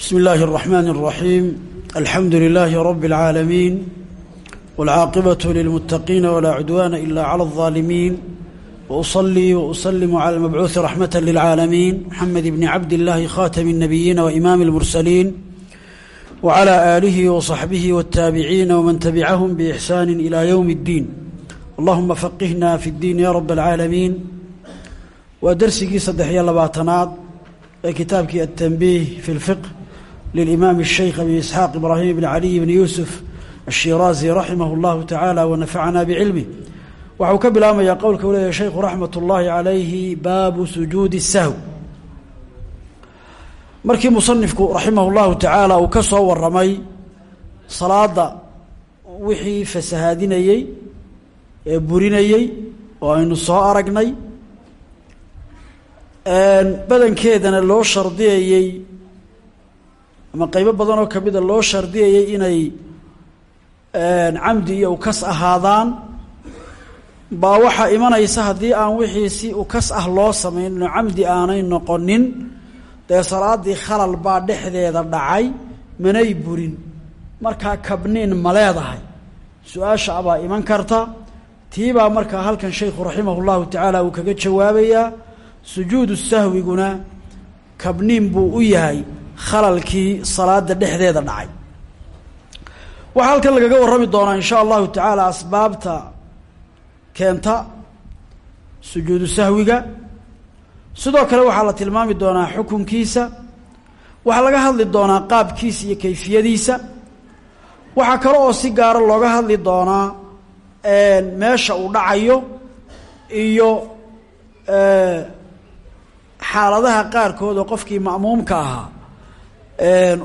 بسم الله الرحمن الرحيم الحمد لله رب العالمين والعاقبة للمتقين ولا عدوان إلا على الظالمين وأصلي وأسلم على المبعوث رحمة للعالمين محمد بن عبد الله خاتم النبيين وإمام المرسلين وعلى آله وصحبه والتابعين ومن تبعهم بإحسان إلى يوم الدين اللهم فقهنا في الدين يا رب العالمين ودرسكي صدحيا لباتناد كتابك التنبيه في الفقه للإمام الشيخ أبي إسحاق إبراهيم بن علي بن يوسف الشيرازي رحمه الله تعالى ونفعنا بعلمه waxau ka bilaabmayaa qowlka u leeyahy shaykhu raxmat ullaahi calayhi baabu sujuudi sahw markii musanifku raximah llahu tacaala uu ka soo waramay salaada wixii fasahaadinayey ee burinayey oo aynu soo aragnay badankeedana loo shardiyayey ama qeybo badan oo kamida loo shardiyayay inay camdi iyo ukas ahaadaan baa waxaa imanaysa haddii aan wixii si ukas ah loo samaynin oo camdi aanay noqonin dee salaadii khalal baa dhexdeeda dhacay manay burin. Markaa kabniin ma leedahay. Su'aasha abaa iman karta. Tiibaa markaa halkan shaykhu raximah llahu tacaala uu kaga jawaabayaa sujuudu sahwiguna kabniin buu u yahay khalalkii salaada dhexdeeda dhacay. Waxaa halkan lagaga warrami doonaa in sha allahu tacaala asbaabta keenta sujuudu sahwiga. Sidoo kale waxaa la tilmaami doonaa xukunkiisa. Waxaa laga hadli doonaa qaabkiisa iyo kayfiyadiisa. Waxaa kale oo si gaara looga hadli doonaa meesha uu dhacayo iyo xaaladaha qaarkood oo qofkii ma'muumka ahaa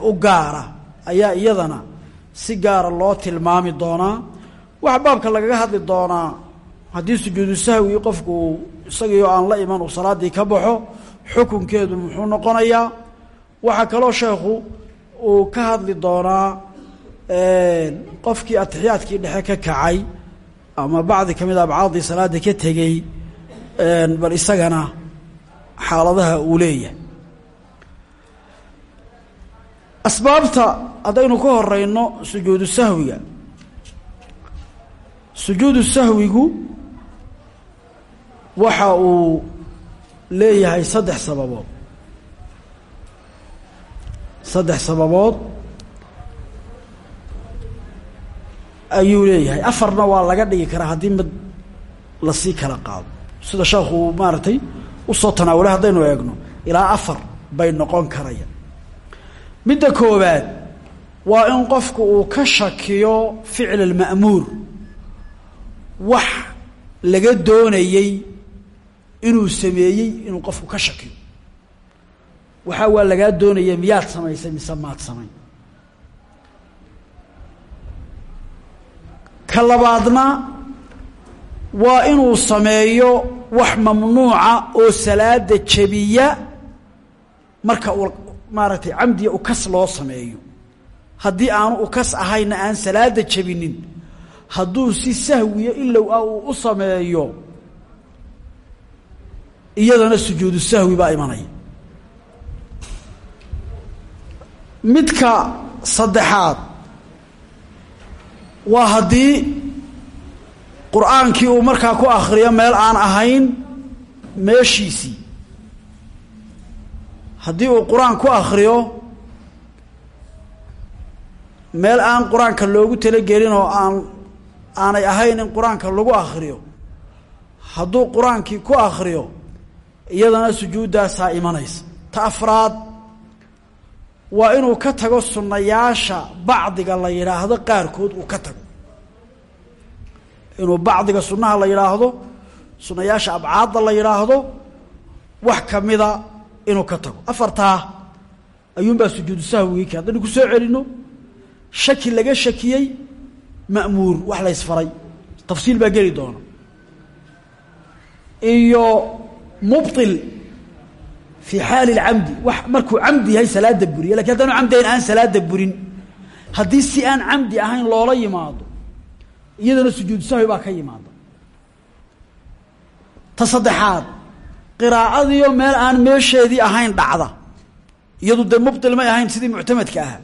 u gaara. Ayaa iyadana si gaara loo tilmaami doonaa. Waxaa baabka lagaga hadli doonaa haddii sujuudu sahwi qofku isagiioo aan la iman uu salaaddii ka baxo xukunkeedu muxuu noqonayaa. Waxaa kaloo sheekhu uu ka hadli doonaa qofkii atixiyaadkii dhexe ka kacay ama bacdi ka mid a abcaadii salaada ka tegey bal isagana xaaladaha uu leeyahay asbaabta haddaynu ka horeyno sujuudu sahwiga. Sujuudu sahwigu waxa uu leeyahay saddex sababood. Saddex sababood ayuu leeyahay. Afarna waa laga dhigi karaa haddii mid la sii kala qaado. Sida sheekhu uu maaragtay u soo tanaawulay haddaynu eegno ilaa afar bay noqon karaya midda koowaad waa in qofku uu ka shakiyo ficl alma'muur. Wax laga doonayey inuu sameeyey inuu qofku ka shakiyo. Waxaa waa lagaa doonaya miyaad samaysay mise maad samayn? Ka labaadna waa inuu sameeyo wax mamnuuca oo salaada jebiya marka uu maaragtay camdiga ukas loo sameeyo. Haddii aanu ukas ahayna aan salaada jebinin hadduu si sahwiya ilow ah uu u sameeyo iyadana sujuudu sahwi baa imanaya. Midka saddexaad waa haddii qur'aankii uu markaa ku akhriyo meel aan ahayn meeshiisii haddii uu qur'aan ku akhriyo meel aan qur'aanka loogu talagelin oo aan aanay ahayn in qur'aanka lagu akhriyo hadduu qur'aankii ku akhriyo iyadana sujuuddaasaa imanaysa. Ta afraad waa inuu ka tago sunnayaasha bacdiga la yidhaahdo qaarkood uu ka tago. Inuu bacdiga sunnaha la yidhaahdo sunnayaasha abcaadda la yidhaahdo wax kamida inuu ka tago. Afartaa ayuunbaa sujuudu sahwigii ke haddaynu ku soo celino shaki laga shakiyey ma'muur wax la ysfaray. Tafsiil baa geli doona. Iyo mubطil fii xaali اlcamdi wax markuu camdi yahay salaada buriya laakiin haddaanu camdi ahayn aan salaada burin. Haddii si aan camdi ahayn loola yimaado iyadana sujuudu sahwi baa ka yimaada. Ta saddexaad qiraa'adiyo meel aan meesheedii ahayn dhacda. Iyadu dee mubtil may ahayn sidii muctamadka ahaa.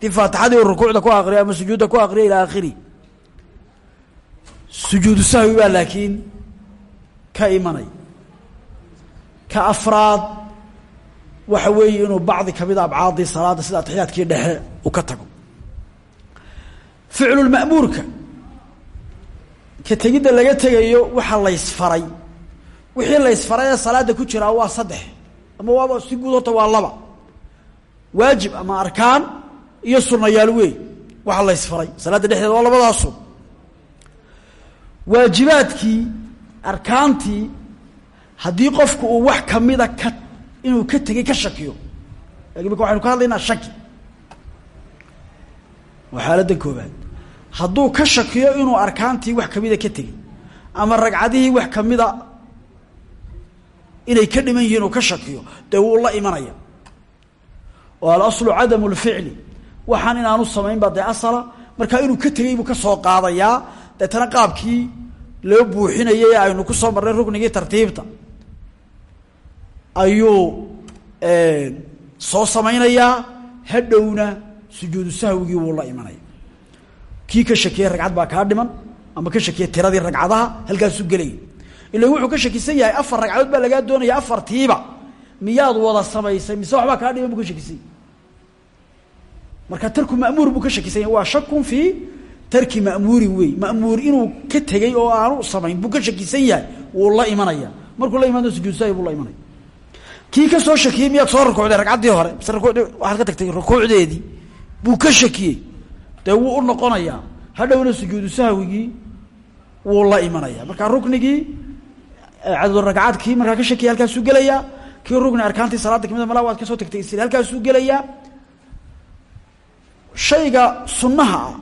Dii faatixadii rukuucda ku akriya ama sujuudda ku akriya ilaa aakhiri. Sujuudu sahwi baa laakiin ka imanay. Ka afraad waxa weeye inuu bacdi kamida abcaadii salaada sida atixiyaadkii dhexe uu ka tago. Ficlulma'muurka ka tegidda laga tegayo waxa laysfaray wixii laysfaray ee salaada ku jiraa waa saddex. Ama waaba si guud horta waa laba. Waajib ama arkaan iyo sunayaal wey waxa laysfaray salaadda dhexdeeda waa labadaasu. Waajibaadkii arkaantii haddii qofku uu wax kamida ka inuu ka tegey ka shakiyo. Marka waxaynu ka hadlaynaa shaki. Waa xaaladda koobaad hadduu ka shakiyo inuu arkaantii wax kamida ka tegey ama ragcadihii wax kamida inay ka dhiman yihiin uu ka shakiyo dee wuu la imanaya. Oo alaslu cadamu lficli waxaan inaanu samayn baa dee asala markaa inuu ka tegey buu ka soo qaadayaa deetana qaabkii loo buuxinayay ee aynu ku soo marnay ruknigii tartiibta. Ayuu soo samaynayaa hadhowna sujuudu sahwigii wuu la imanaya. Kii ka shakiyey ragcad baa kaa dhiman ama ka shakiyey tiradii ragcadaha halkaasuu gelaya ila wuxuu ka shakisan yahay afar ragcadood baa lagaa doonaya afartiiba. Miyaad wada samaysay? Mise waxbaa kaa dhiman buu ka shakisan marka tarku ma'muur buu ka shakisan yahay. Waa shakun fii tarki ma'muurin wey ma'muur inuu ka tegey oo aanu samayn buu ka shakisan yahay. Wuu la imanaya. Markuu la imaado sujuud sahwi buu la imanaya. Kii ka soo shakiyey miyaad soo rukuucday ragcaddii hore? Mise rukuucdii waxaad ka tagtay rukuucdeedii? Buu ka shakiyey. Dee wuu u noqonayaa. Hadhowna sujuudu sahwigii wuu la imanaya. Marka ruknigii cadadu ragcaadkii markaa ka shakiyay halkaasuu gelayaa kii rukni arkaantii salaada kamida mala waad ka soo tagtay isri halkaasuu gelayaa shayga sunnaha ah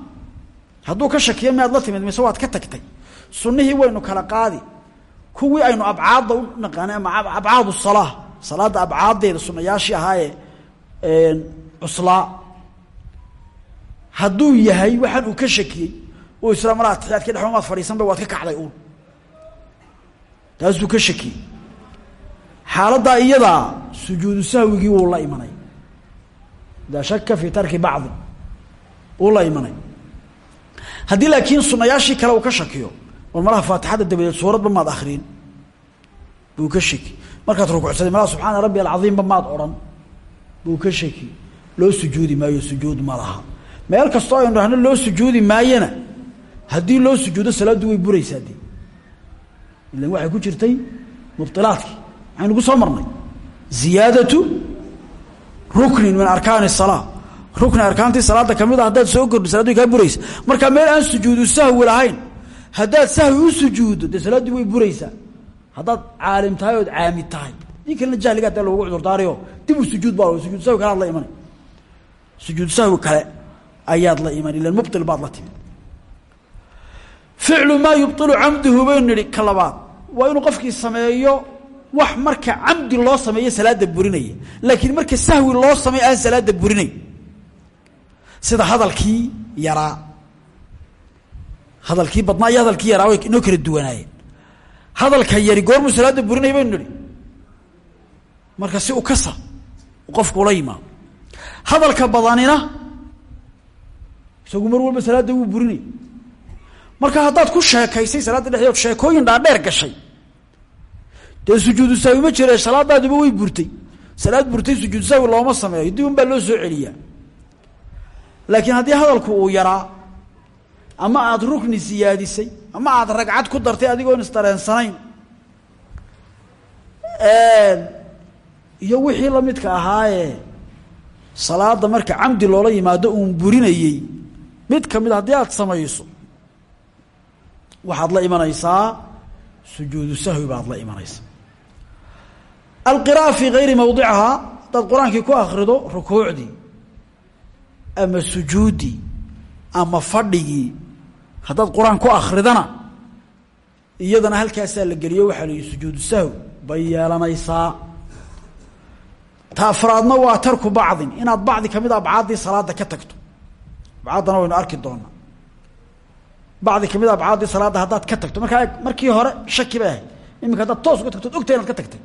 hadduu ka shakiyo miyaad la timid mise waad ka tagtay sunnihii waynu kala qaadi kuwii aynu abcaadda u naqaanay ama abcaad salaa salaada abcaadeeda sunayaashii ahaayee cuslaa hadduu yahay waxaan uu ka shakiyey oo isla mar atixiyaadka dhexma maad fadhiisanba waad ka kacday uun taasuu ka shakiyey xaaladdaa iyadaa sujuudu sahwigii wuu la imanay. Idaa shaka fii tarki bacdi wuu la imanay. Haddii laakiin sunayaashii kale uu ka shakiyo war malaha faatixadda dabadeed suuradba maad akriin buu ka shaki. Markaad rukucsaday malaha subxaana rabbi alcaiimba maad odhan. Buu ka shaki. Loo sujuudi maayo sujuud ma laha. Meel kastoo aynu dhahno loo sujuudi maayana haddii loo sujuudo salaaddu way buraysaa dee ilan waxay ku jirtay mubطilaadkii maxaynu ku soo marnay ziyaadatu ruknin min arkaani الsalaa rukni arkaantii salaada kamid a haddaad soo kordhi salad way kaa buraysa marka meel aan sujuudu sahwi lahayn haddaad sahwi u sujuuddo dee salaaddii way buraysaa haddaad caalim tahay ood caamid tahay dii kalena jahliga dee loogu cudurdaarayo dib u sujuud baa sujuud sahwi kale ad la imanay sujuud sahwi kale ayaad la iman ilan mubطil baad la timid ficlu maa yubطilu camduhu baynu nidhi ka labaad waa inuu qofkii sameeyo wax marka camdi loo sameeyo salaada burinaya laakiin marka sahwi loo sameeyo aan salaada burinayn sida hadalkii yaraa hadalkii badnaa iyo hadalkii yaraa way inoo kala duwanaayeen. Hadalka yari goormuu salaada burinaya baynu nidhi. Marka si u kasa qofku ula yimaado hadalka marka haddaad ku sheekaysay salaadda dhexdeed sheekooyin dhaadheer gashay. Dee sujuudu sahwi ma jire salaadaadiba way burtay. Salaad burtay sujuudu sahwi looma sameeyo. Dib un baa loo soo celiyaa. Laakiin haddii hadalku uu yaraa ama aada rukni siyaadisay ama aada ragcad ku dartay adigoon isdareensanayn iyo wixii lamidka ahaayee salaada marka camdi loola yimaado uun burinayey mid ka mid haddii aad samayso waxaad la imanaysaa sujuudu sahwi baad la imanaysaa. Alqira'a fii gayri mawdicihaa haddaad qur'aankii ku akrido rukuucdii ama sujuuddii ama fadhigii haddaad qur'aan ku akridana iyadana halkaasaa la geliyo waxaa la yihi sujuudu sahwi bay yeelanaysaa. Ta waa tarku bacdin inaad bacdi ka mid a abcaaddii salaada ka tagto. Abcaaddana waynu arki doonaa bacdi ka mid a abcaaddii salaadda haddaad ka tagto. Markaa markii hore shaki bay ahayd. Iminka haddaad toos uga tagto od ka tagtay.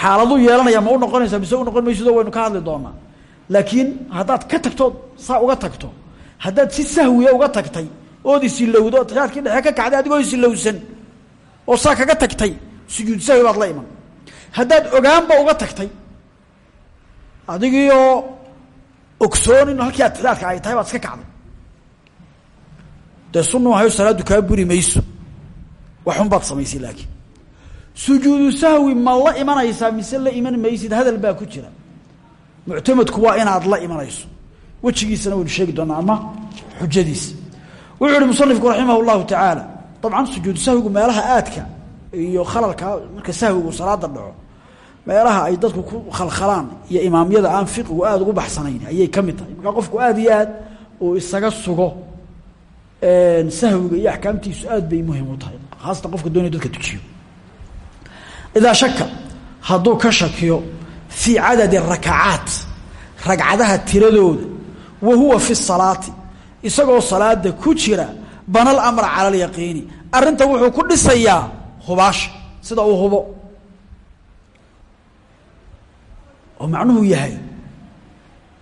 Xaaladuu yeelanaya ma u noqonaysaa mise u noqon maysido waynu ka hadli doonaa. Laakiin haddaad ka tagtood saa uga tagto. Haddaad si sahwiya uga tagtay ood isilowdo tayaadkii dhexe ka kacday adigoo isilowsan oo saa kaga tagtay sujuud sahwi baad la iman. Haddaad ogaanba uga tagtay adigiioo ogsoon in halkii atidaadka ay tahay baad iska kacday dee sunnu ahayo salaaddu kaa buri mayso. Waxun baad samaysay laakiin. Sujuudu sahwi ma la imanaysaa mise la iman maysid hadal baa ku jira. Muctamadku waa inaad la imanayso. Wejigiisana waynu sheegi doonaa ama xujadiisa wuxuu ihi musanifku raximah llahu tacaala dabcan sujuudu sahwigu meelaha aadka iyo khalalka marka sahwigu salaada dhaco meelaha ay dadku ku khalkhalaan iyo imaamyada aan fiqigu aada ugu baxsanayn ayay ka tahay. Markaa qofku aada iyo aad uu isaga sugo sahwiga iyo axkaamtiisu aad bay muhiim u tahay. Khaasatan qofka doonaya dadka tujiyo. Idaa shaka hadduu ka shakiyo fii cadadi rakacaat ragcadaha tiradooda wa huwa fi salaati isagoo salaada ku jira banal amra cala alyaqiini arrinta wuxuu ku dhisayaa hubaasha sida uu hubo. Oo macnuhu yahay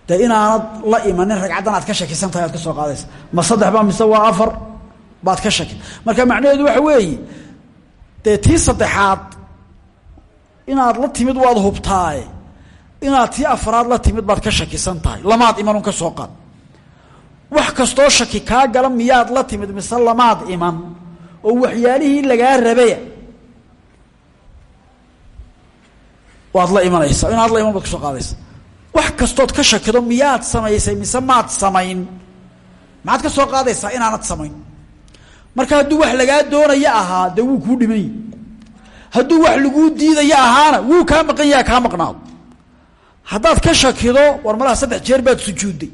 dee inaanad la imanin ragcaddan aad ka shakisan tahay aad ka soo qaadaysa. Ma saddex ba mise waa afar baad ka shaki marka macnaheedu waxa weeye dee tii saddexaad inaad la timid waad hubtaaye inaad tii afraad la timid baad ka shakisan tahay. Lamaad imanun ka soo qaad. Wax kastoo shaki kaa gala miyaad la timid mise lamaad iman. Oo waxyaalihii lagaa rabaya waad la imanaysaa. Inaad la iman baad ka soo qaadaysa wax kastood ka shakido miyaad samaysay mise maad samayn? Maxaad ka soo qaadaysaa inaanad samayn? Marka hadduu wax lagaa doonaya ahaa dee wuu kuu dhiman hadduu wax laguu diidaya ahaana wuu kaa maqan yaha kaa maqnaado haddaad ka shakido war malaha saddex jeer baad sujuudday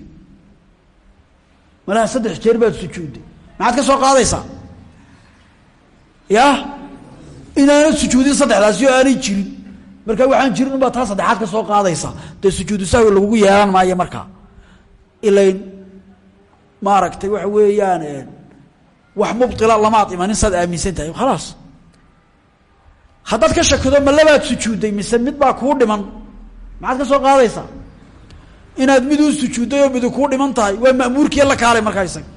malaha saddex jeer baad sujuudday maxaad ka soo qaadaysaa? Ya inaanad sujuudin saddexdaasi oo aanay jirin marka waxaan jirin unbaa taa saddexaad ka soo qaadaysaa dee sujuudu sahwi lagugu yeelan maayo markaa ilayn maaragtay waxa weeyaan wax mubila lamaad imanin saad aaminsan tahay khalaas. Haddaad ka shakido ma labaad sujuudday mise mid baa kuu dhiman. Maxaad ka soo qaadaysaa? Inaad mid u sujuudday oo midu kuu dhiman tahay waa ma'muurkiiyo la kaalay markaa isaga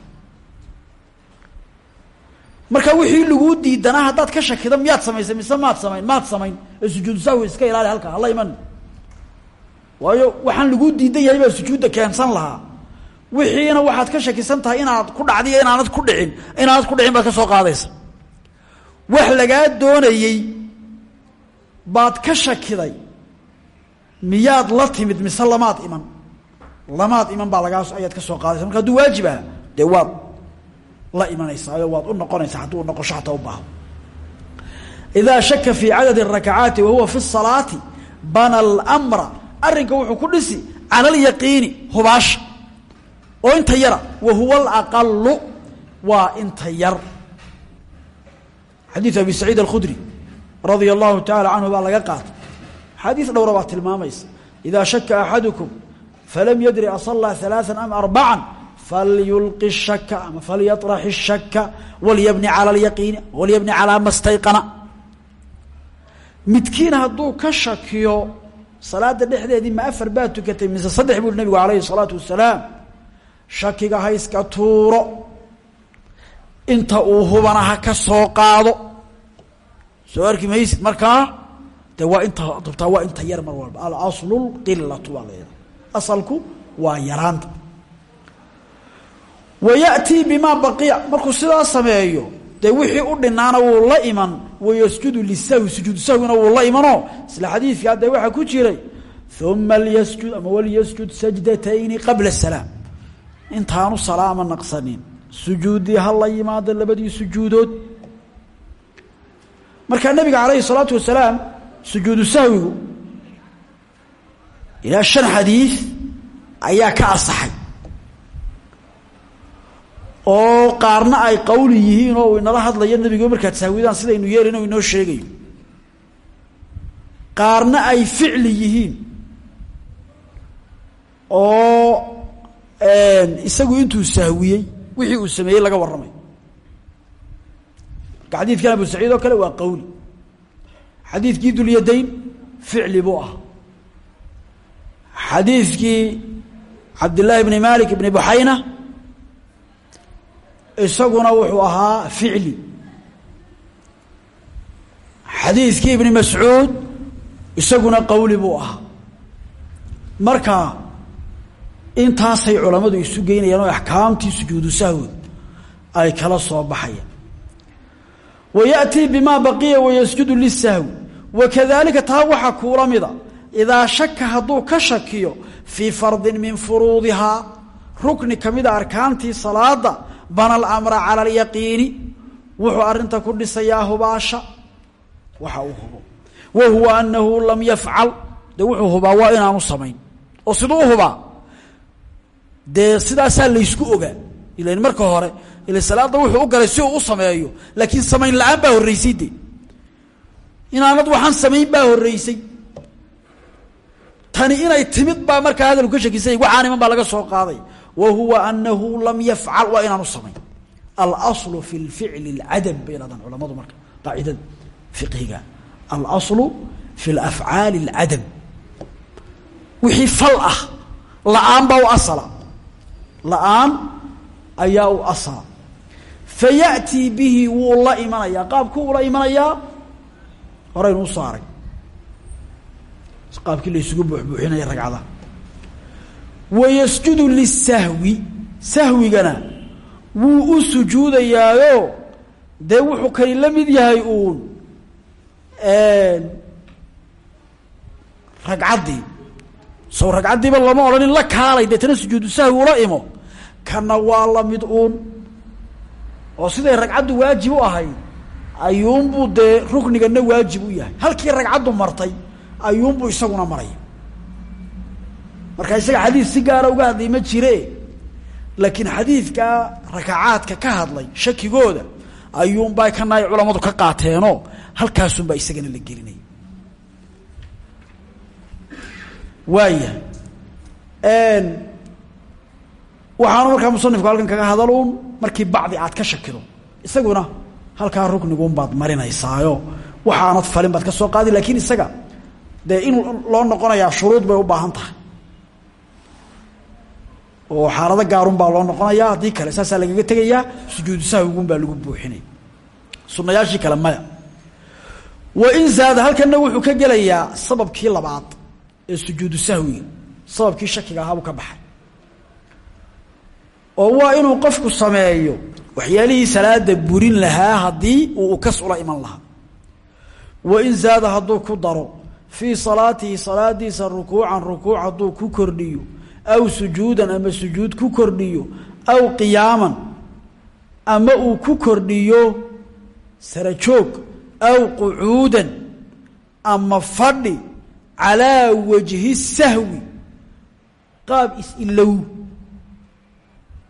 marka wixii laguu diidanaa haddaad ka shakido miyaad samaysay mise maad samayn maad samayn ee sujuudu iska ilaali halkaa hala iman. Waayo waxaan laguu diidan yahay baa sujuudda keensan lahaa. Wixiina waxaad ka shakisan tahay inaad ku dhacdiyo inaanad ku dhicin inaanad ku dhicin baad ka soo qaadaysa. Wax lagaa doonayey baad ka shakiday miyaad la timid mise lamaad iman. Lamaad iman baa lagaa ayaad ka soo qaadaysa. Marka hadduu waajib aha dee waad la imanaysaao waad u noqonaysaa hadduu noqosho hataa u baahdo idaa shaka fii cadadi rakacaati wa huwa fi salaati bana almra arrinka wuxuu ku dhisi cala alyaqiini hubaasha oo inta yara wa huwa alaqalu waa inta yar. Xadiid abi saciid alkhudri radia allahu taala canhu baa laga qaatay. Xadiis dhowra baa tilmaamaysa. Idaa shaka axadukum falam yadri asallaa ثalaaثa am arbaca falyulqi الshaka ama falyaطrax الshaka walyabni calى اlyaqiini walyabni calىa ma stayqana midkiin hadduu ka shakiyo salaada dhexdeedii ma afar baa tukatay mise saddex buu nabigu alayhi الsalaatu wasalaam shakiga ha iska tuuro inta uu hubana ha ka soo qaado soo arki maysid markaa de waa inta dubtaa waa inta yar mar walba alaslu lqilatu baa leedahay asalku waa yaraanta wayatii bimaa baqiya markuu sidaa sameeyo dee wixii u dhinaana wuu la iman wayasjudu lisahwi sujuudu sahwina wuu la imanoo isla xadiidkaa dee waxaa ku jiray uma lyasjud ama walyasjud sajdatayni qabla salaam intaanu salaama naqsanin sujuuddii ha la yimaado labadii sujuudood markaa nabiga calayhi salaatu wasalaam sujuudu sahwigu ilaa shan xadiid ayaa ka asaxay oo qaarna ay qawli yihiin oo uu inala hadlayo nebigo markaad sahwidaan sidaynu yeelin o inoo sheegayo. Qaarna ay ficli yihiin oo isagu intuu sahwiyey wixii uu sameeyey laga warramay. Xadiidkan abu saciid oo kale waa qawli xadiidkii dulyadayn ficli buu ahaa. Xadiidkii cabdillaahi bni malik ibni buxayna isaguna wuxuu ahaa ficli. Xadiidkii ibni mascuud isaguna qowli buu ahaa. Marka intaasay culammadu isu geynayaan oo axkaamtii sujuudu sahwi ay kala soo baxayaan. Wa yaأtii bima baqiya wayasjudu lisahwi wakadalika taa waxaa kuula mida idaa shaka hadduu ka shakiyo fii fardin min furuudihaa. Rukni kamida arkaantii salaada bana alamra cala alyaqiini. Wuxuu arinta ku dhisayaa hubaasha. Waxa uu hubo. Wa huwa anahu lam yafcal. Dee wuxuu hubaa waa inaanu samayn. Oo siduu hubaa? Dee sidaasaa laysku ogaa. Ilan marka hore ila salaada wuxuu u galay si uu u sameeyo. Laakiin samayn la'aan baa horreysay de. Inaanad waxaan samayn baa horreysay. Tani inay timid baa markaa hadalku ka shakisay waxaan iman baa laga soo qaaday wa huwa anahu lam yafcal waa inaanu samayn alaslu fi lficli اlcadam bay yhahdaan culamadu marka qaacidada fiqhiga alaslu fi lafcaali اlcadam wixii fal ah la-aan baa u asala la-aan ayaa u asala fayaأtii bihi wuu la imanayaa qaabku ula imanayaa horaynu usoo arag qaabkii la isugu buuxbuuxinaya ragcada wayasjudu lisahwi sahwigana wuu u sujuudayaayo. Dee wuxuu kani la mid yahay uun ragcaddii. Sow ragcaddiiba lama odhanin la kaalay deetana sujuudu sahwi ula imo. Kana waa la mid uun. Oo siday ragcaddu waajib u ahayd ayuunbuu dee ruknigana waajib u yahay. Halkii ragcaddu martay ayuunbuu isaguna maraya marka isaga xadiid si gaara uga hadlay ma jire. Laakiin xadiidkaa rakacaadka ka hadlay shakigooda ayuunbaa kana ay culammadu ka qaateenoo halkaasunbaa isagana la gelinaya waayahay waxaanu markaa musanifku halkan kaga hadalun markii bacdi aad ka shakido isaguna halkaa rukniguunbaad marinaysaayo waxaanad falin baad ka soo qaadi lakiin isaga dee in loo noqonayaa shuruud bay u baahan tahay oo xaalado gaarun baa loo noqonayaa haddii kale saasaa lagaga tegayaa sujuudu sahwigun baa lagu buuxinaya sunayaashii kale maya. Wa in zaada halkanna wuxuu ka gelayaa sababkii labaad ee sujuudu sahwiga sababkii shakiga ahaabuu ka baxay. Oo waa inuu qofku sameeyo waxyaalihii salaada burin lahaa haddii uu ukas ula iman lahaa. Wa in zaada hadduu ku daro fii salaatihi salaadiisa rukuucan rukuuc hadduu ku kordhiyo aw sujuudan ama sujuud ku kordhiyo aw qiyaaman ama uu ku kordhiyo sarajoog aw qucuudan ama fadhi calaa wajhi sahwi qaab is-ilow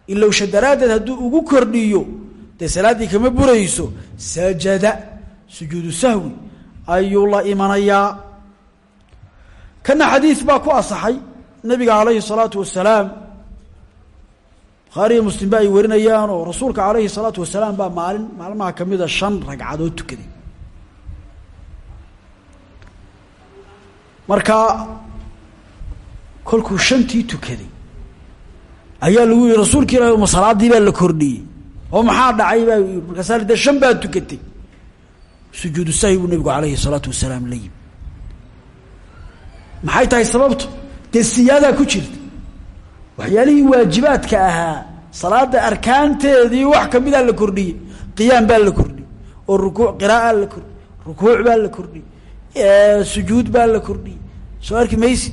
ilowsha daraaddeed hadduu ugu kordhiyo dee salaaddii kama burayso sajada sujuudu sahwi ayuu la imanayaa. Kana xadiid baa ku asaxay nabiga alayhi salaatu wasalaam bukhaari muslim ba ay warinayaan oo rasuulka alayhi salaatu wasalaam baa maalin maalmaha kamida shan ragcadood tukaday marka kolkuu shantii tukaday ayaa lagu yihi rasuulka ilahi ma salaadii baa la kordhiyey oo maxaa dhacay? Baa yii markaasaa de shan baa tukatay. Sujuudu sahwi buu nabigu alayhi salaatu wasalaam la yimi maxay tahay sababtu? Dee ku jirta. Waxyaalihii waajibaadka ahaa salaada arkaanteedii wax kamidaa la kordhiyey qiyaam baa la kordhiyey oo rukuuc qiraaa la kordhiyey rukuuc baa la kordhiyey sujuud baa la kordhiyey. Soo arki maysi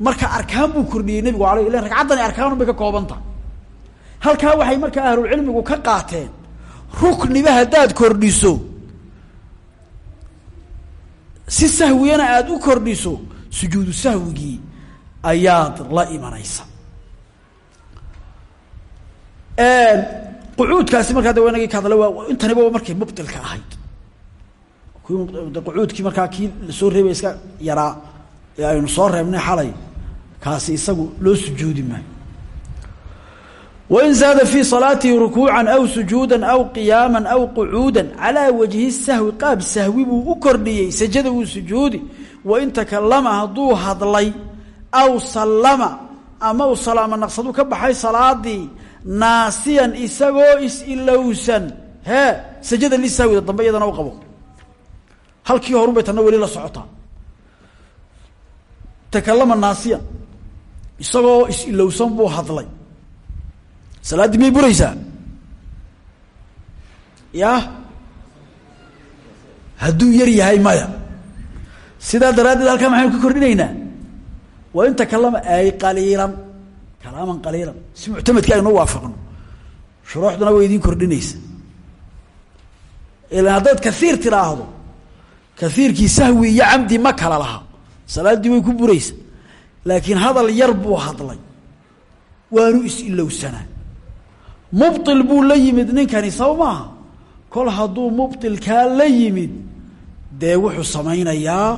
marka arkaan buu kordhiyey nebigu alay ila ragcaddani arkaanun bay ka kooban tahay. Halkaa waxay markaa ahlulcilmigu ka qaateen rukniba haddaad kordhiso si sahwiyana aada u kordhiso sujuudu sahwigii ayaad la imanaysa. Qucuudkaasi markaa de wanagii ka hadla waa intaniba markay mubdilka ahayd. Qucuudkii markaa kii la soo reebay iska yaraa ee aynu soo reebnay xalay kaasi isagu loo sujuudi maayo. Wain zaada fii salaatihi rukuucan aw sujuuda aw qiyaama aw qucuuda calaa wajhi sahwi qaab sahwi buu u kordhiyey sajada wuu sujuudi wain takalama hadduu hadlay aw sallama ama uu salaamo naqsadu ka baxay salaadii naasiyan isagoo is-ilowsan hee sajada lisahwida dambe iyadana u qabo. Halkii horun bay tanna weli la socotaa. Takalama naasiyan isagoo is-ilowsan buu hadlay. Salaaddii miyay buraysaa? Ya hadduu yar yahay maya. Sidaa daraaddeed halkaa maxaynu ka kordhinaynaa wa in takalama ay qaliilan kalaaman qaliilan. Si muctamadkii aynu waafaqno. Shuruuxduna way idiin kordhinaysa. Ilan haddaad kaiir tidhaahdo kaiirkii sahwi iyo camdi ma kala laha. Salaaddii way ku buraysa. Laakiin hadal yar buu hadlay. Waanu is-ilowsanaa mubطil buu la yimid ninkani saba maaha kol hadduu mubطilkaa la yimid dee wuxuu samaynayaa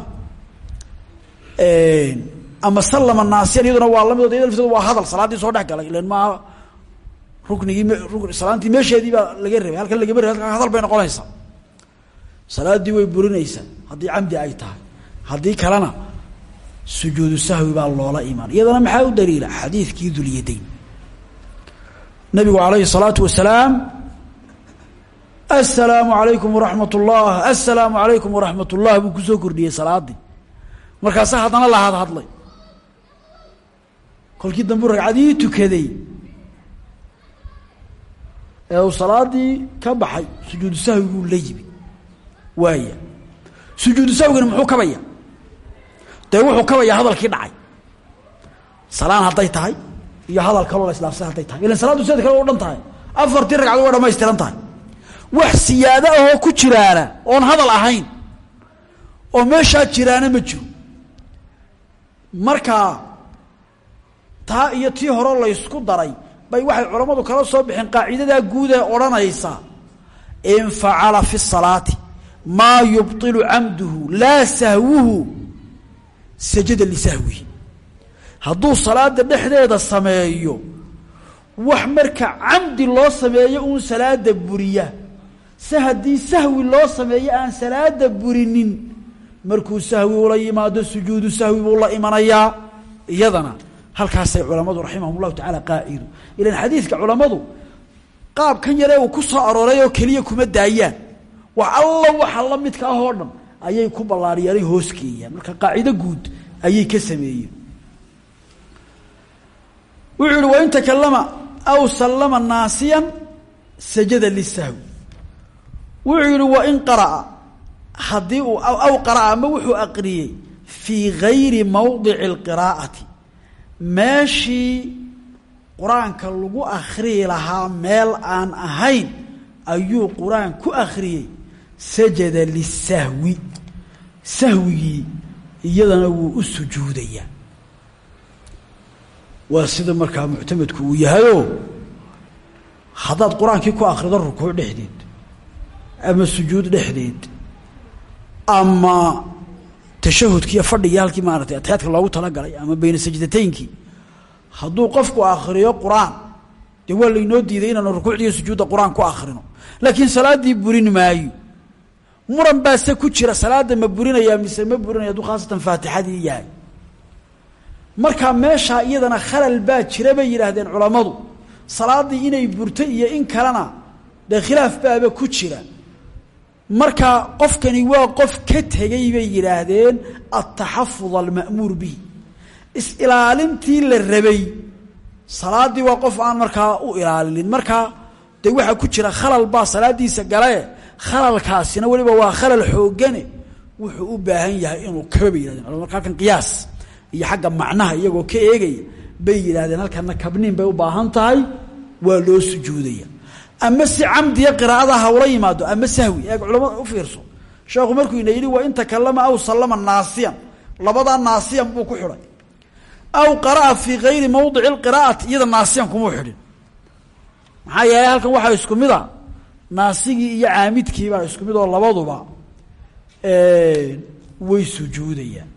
ama salama naasiyan iyaduna waa lamid iyad lafteedu waa hadal salaaddii soo dhex galay ilan maaha ruknigii m salaantii meesheedii baa laga rabay halkan lagama rabay halkan hadal bay noqonaysaa salaaddii way burinaysaa haddii camdi ay tahay haddii kalena sujuudu sahwi baa loola iman iyadana maxaa u daliila xadiidkii dulyadayn nabigu alayhi الsalaatu wasalaam aلsalaamu alaykum waraxmat اllah aلsalaamu alaykum waraxmat اllah buu kusoo kordhiyey salaadii markaasa haddana la hadhadlay kolkii dambu ragcadii tukaday ee uu salaadii ka baxay sujuudu sahwi buu la yimi. Waaya. Sujuudu sahwigana muxuu kabaya? Dee wuxuu kabaya hadalkii dhacay. Salaan hadday tahay iyo hadal kaloo la islaafsay hadday tahay. Ilan salaaddu sideed kale o dhan tahay. Afartii ragcadood way dhamaystiran tahay. Wax siyaado ahoo ku jiraana oon hadal ahayn oo meeshaa jiraana ma jiro. Marka taa iyo tii hore laysku daray bay waxay culammadu kala soo bixeen qaacidadaa guud ee odhanaysa. In facala fi salaati maa yubطilu camduhu laa sahwuhu sajada lisahwihi hadduu salaada dhexdeeda sameeyo wax marka camdi loo sameeyo uun salaada buriya. Se haddii sahwi loo sameeyo aan salaada burinin markuu sahwi ula yimaado sujuudu sahwi buu la imanayaa iyadana halkaasay culammadu raximahum llahu tacaala qaacido ilan xadiidka culammadu qaabkan yaree uu ku soo arooray oo keliya kuma daayaan. Wax alla waxa la midka ah oo dhan ayay ku ballaariyeenay hoosgeeyaan marka qaacido guud ayay ka sameeyeen. Wuxuu yihi wain takalama aw sallama naasiyan sajada lisahwi. Wuxuu yihi wain qara'a haddii uu aw qara'a ama wuxuu aqriyey fii gayri mawdici اlqiraa'ati meeshii qur'aanka lagu akhriyi lahaa meel aan ahayn ayuu qur'aan ku akhriyey sajada lisahwi sahwigii iyadana wuu u sujuudayaa. Waa sida markaa muctamadku uu yahayoo haddaad qur'aankii ku akhrido rukuuc dhexdeed ama sujuud dhexdeed ama tashahudkiiyo fadhigii halkii maaratay atixyaadka loogu talagalay ama beyna sajdateynkii hadduu qofku akhriyo qur'aan dee waa laynoo diiday inaanu rukuucdiiyo sujuudda qur'aan ku akhrino laakiin salaaddii burin maayo. Muran baase ku jira salaadda ma burinayaa mise ma burinaya hadduu khaasatan faatixadii yahay. Markaa meeshaa iyadana khalal baa jira bay yidhaahdeen culammadu. Salaaddii inay burto iyo in kalena dee khilaaf baaba ku jira marka qofkani waa qof ka tegey bay yidhaahdeen altaxafud alma'muur bihi is-ilaalintii la rabay. Salaaddii waa qof aan markaa u ilaalinin. Markaa dee waxaa ku jira khalal baa salaaddiisa galae khalalkaasina weliba waa khalal xoogane wuxuu u baahan yahay inuu kaba bay yihahdeen marka halkan qiyaas iyo xagga macnaha iyagoo ka eegaya bay yidhahdeen halkana kabniin bay u baahan tahay. Waa loo sujuudaya ama si camdiya qiraa'ada hawla yimaado ama sahwi eeg culamada u fiirso. Sheekhu markuu ina yidhi waa in takalama aw sallama naasiyan. Labadaa naasiyan buu ku xidhay. Aw qara'a fii gayri mawdici lqiraa'ati iyada naasiyan kumuu xidhin. Maxaa yeelay halkan waxaa isku mid a naasigii iyo caamidkii baa isku mid oo labaduba way sujuudayaan.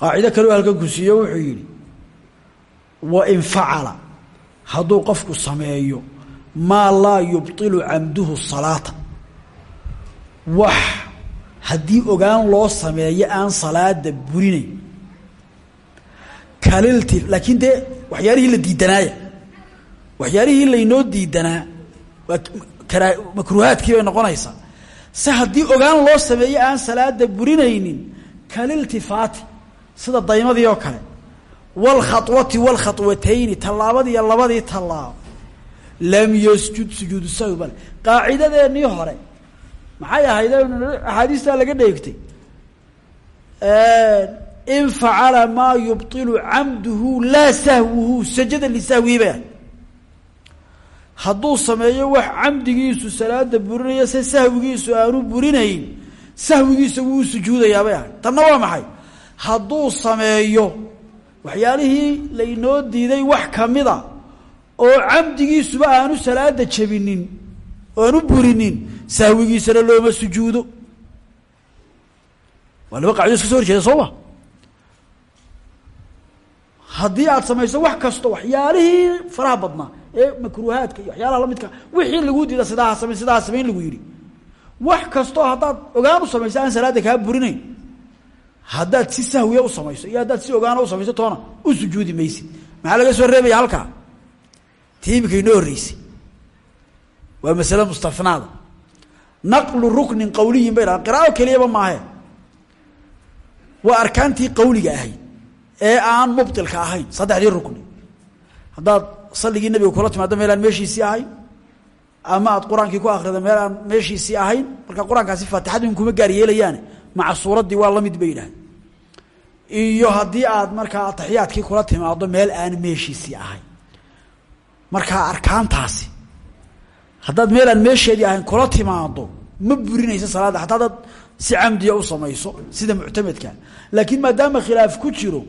Qaacido kaleo halkan ku siiyo wuxuu yidhi wain facala hadduu qofku sameeyo maa laa yubطilu camduhu salaata. Wax haddii ogaan loo sameeyo aan salaada burinayn. Kalilti laakiin dee waxyaalihii la diidanaaya. Waxyaalihii laynoo diidanaa waa kara makruuhaadkii bay noqonaysaa. Se haddii ogaan loo sameeyo aan salaada burinaynin kaliltifaati sida daymadii oo kale wlkhawati wlkhawatayni tallaabadiiyo labadii tallaabo lam ysjud sujuudu sahwi bale hore maxay ahayd axaadiistaa laga dheegtay in faala maa yubطilu camduhu la sahwuhu sajada lisahwihi bay ahay hadduu sameeyo wax camdigiisu salaada burinaya se sahwigiisu aanu burinayn sahwigiisa wuu sujuudayaa bay ahay tanna waa maxay hadduu sameeyo waxyaalihii laynoo diiday wax kamida oo camdigiisuba aanu salaada jabinin oo aanu burinin sahwigiisana looma sujuudo. Waa laba qaacido iska so horjeeda soo ma? Haddii aad samayso wax kasto waxyaalihii faraha badnaa ee makruuhaadka iyo waxyaalaha lamidka wixii lagu diida sidaa ha samayn sidaa ha samayn lagu yidhi. Wax kastoo haddaad ogaan u samayso aan salaada kaa burinayn haddaad si sahwiya u samayso iyo haddaad si ogaana u samayso toona u sujuudi maysid. Maxaa laga soo reebaya halkaa? Tii imika inoo horreysay. Waa masale mustafnaada. Naqlu ruknin qawliyin bay dhahan qiraao keliyaba maahe waa arkaantii qawliga ahayd ee aan mubtilka ahayn saddexdii rukni. Haddaad salligii nabiga kula timaado meel aan meeshiisii ahayn ama aad qur'aankii ku akrida meel aan meeshiisii ahayn marka qur'aankaasi faatixadu in kuma gaar yeelayaane maca suuraddii waa la mid bay yidhaahda iyo haddii aad markaa ataxiyaadkii kula timaado meel aan meeshiisii ahayn markaa arkaantaasi haddaad meel aan meesheedii ahayn kula timaado ma burinaysa salaadda adaad si camdiya u samayso sida muctamedka. Laakiin maadaama khilaaf ku jiro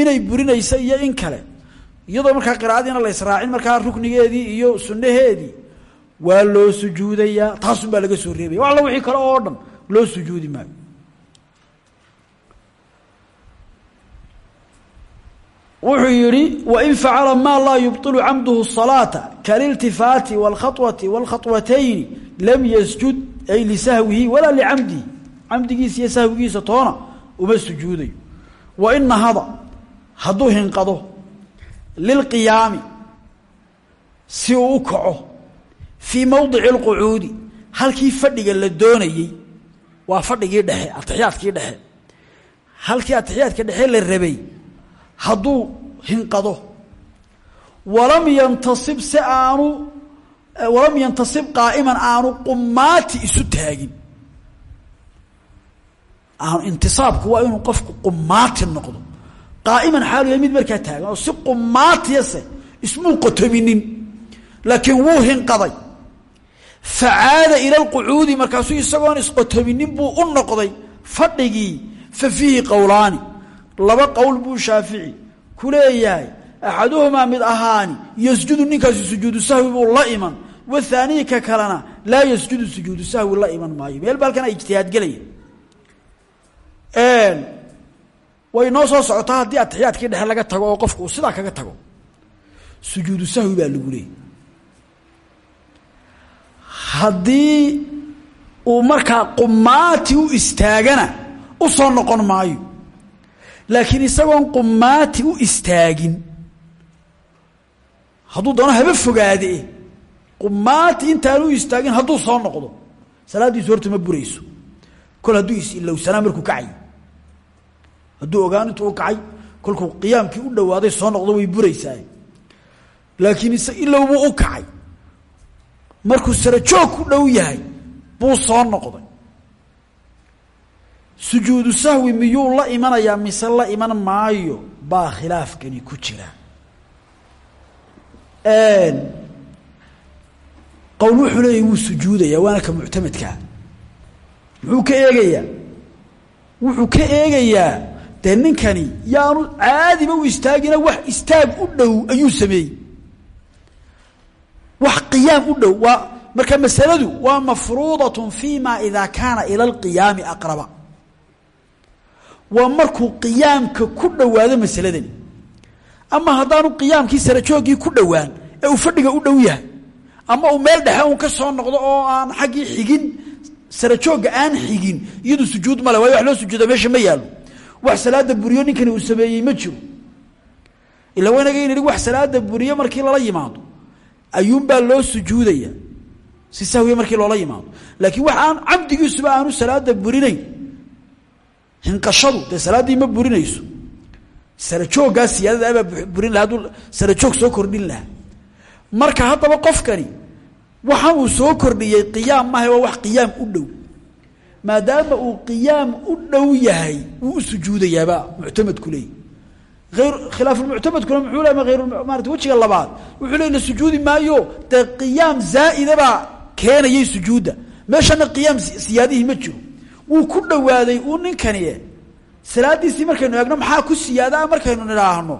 inay burinaysa iyo in kale iyadoo markaa qiraa'adiina la israacin markaa ruknigeedii iyo sunnaheedii waa loo sujuudayaa. Taasun baa laga soo reebaya. Wax alla wixii kale oo dhan loo sujuudi maayo wuxuu yihi wain facala maa laa yubطilu camduhu الصalaaةa kalاltifaati wاlkhaطwati wاlkhaطwatayni lam ysjud ay lisahwihi walaa licamdihi camdigiisa iyo sahwigiisa toona uma sujuudayo wain nahada hadduu hinqado lilqiyaami si uu u kaco fii mowdici اlqucuudi halkii fadhiga la doonayey waa fadhigii dhexe atixiyaadkii dhexe halkii atixiyaadka dhexe la rabay hadduu hinqado. Walam yantasib si aanu walam yantasib qaa'iman aanu qumaati isu taagin. Aanu intisaabku waa inuu qofku qumaati noqdo. Qaa'iman xaalu yahay mid markaa taagan oo si qumaatiyase ismuu qotominin. Laakiin wuu hinqaday. Facaada ila lqucuudi markaasuu isagoon isqotominin buu u noqday fadhigii fa fiihi qowlaani laba qowl buu shaafici ku leeyahay axaduhumaa mid ahaani yasjudu ninkaasi sujuudu sahwi buu la iman wathaaniyi ka kalena laa yasjudu sujuudu sahwi la iman maayo. Meel ba halkan ay ijtihaad gelaya way noo soo socotaa haddii atixiyaadkii dhexe laga tago oo qofku uu sidaa kaga tago. Sujuudu sahwi baa lagu leeyay haddii uu markaa qumaati u istaagana u soo noqon maayo laakiin isagoon qumaati u istaagin. Hadduu doono haba fogaade qumaati intaan u istaagin hadduu soo noqdo salaaddiisu horta ma burayso. Kol hadduu is-ilowsanaa markuu kacay. Hadduu ogaan intuu u kacay kolkuu qiyaamkii u dhowaaday soo noqdo way buraysaa. Laakiin ise ilowbuu u kacay. Markuu sarajoog ku dhow yahay buu soo noqday sujuudu sahwi miyuu la imanayaa mise la iman maayo baa khilaafkani ku jira. Qowl wuxuu leeyahy wuu sujuudaya waana ka muctamadkaa muxuu ka eegayaa. Wuxuu ka eegayaa dee ninkani yaanu caadiba u istaagina wax istaag u dhow ayuu sameeyey. Wax qiyaam u dhow waa marka masaladu waa mafruudatun fi ma idaa kaana ila alqiyaami aqraba waa markuu qiyaamka ku dhowaado masaladani ama haddaanu qiyaamkii sarajoogii ku dhowaan ee uu fadhiga u dhow yahay ama uu meel dhexe un ka soo noqdo oo aan xaggii xigin sara joogga aan xigin iyadu sujuud male waayo wax loo sujuuda meesha ma yaalo wax salaada buriyo ninkani uu sameeyey ma jiro. Ila waynaga in wax salaada buriyo markii lala yimaado ayuunbaa loo sujuudaya. Si sahwiya markii loola yimaado. Laakiin wax aan cabdigiisuba aanu salaada burinayn hinqashadu dee salaaddii ma burinayso. Sarajooggaa siyaadada abaa burin laha sarajoog soo kordhin lahaa. Marka haddaba qofkani waxaan uu soo kordhiyey qiyaam maaha waa wax qiyaam u dhow. Maadaama uu qiyaam u dhow yahay wuu u sujuudayaaba muctamadku leey ayr khilaafulmuctamadkuna muxuu le ayr maarata wejiga labaad. Wuxuu le la sujuudi maayo dee qiyaam zaa'idabaa keenayay sujuudda. Meeshana qiyaam siyaadihii ma jiro wuu ku dhowaaday uu ninkani salaadiisii markaynu eegno maxaa ku siyaadaa markaynu nidhaahno?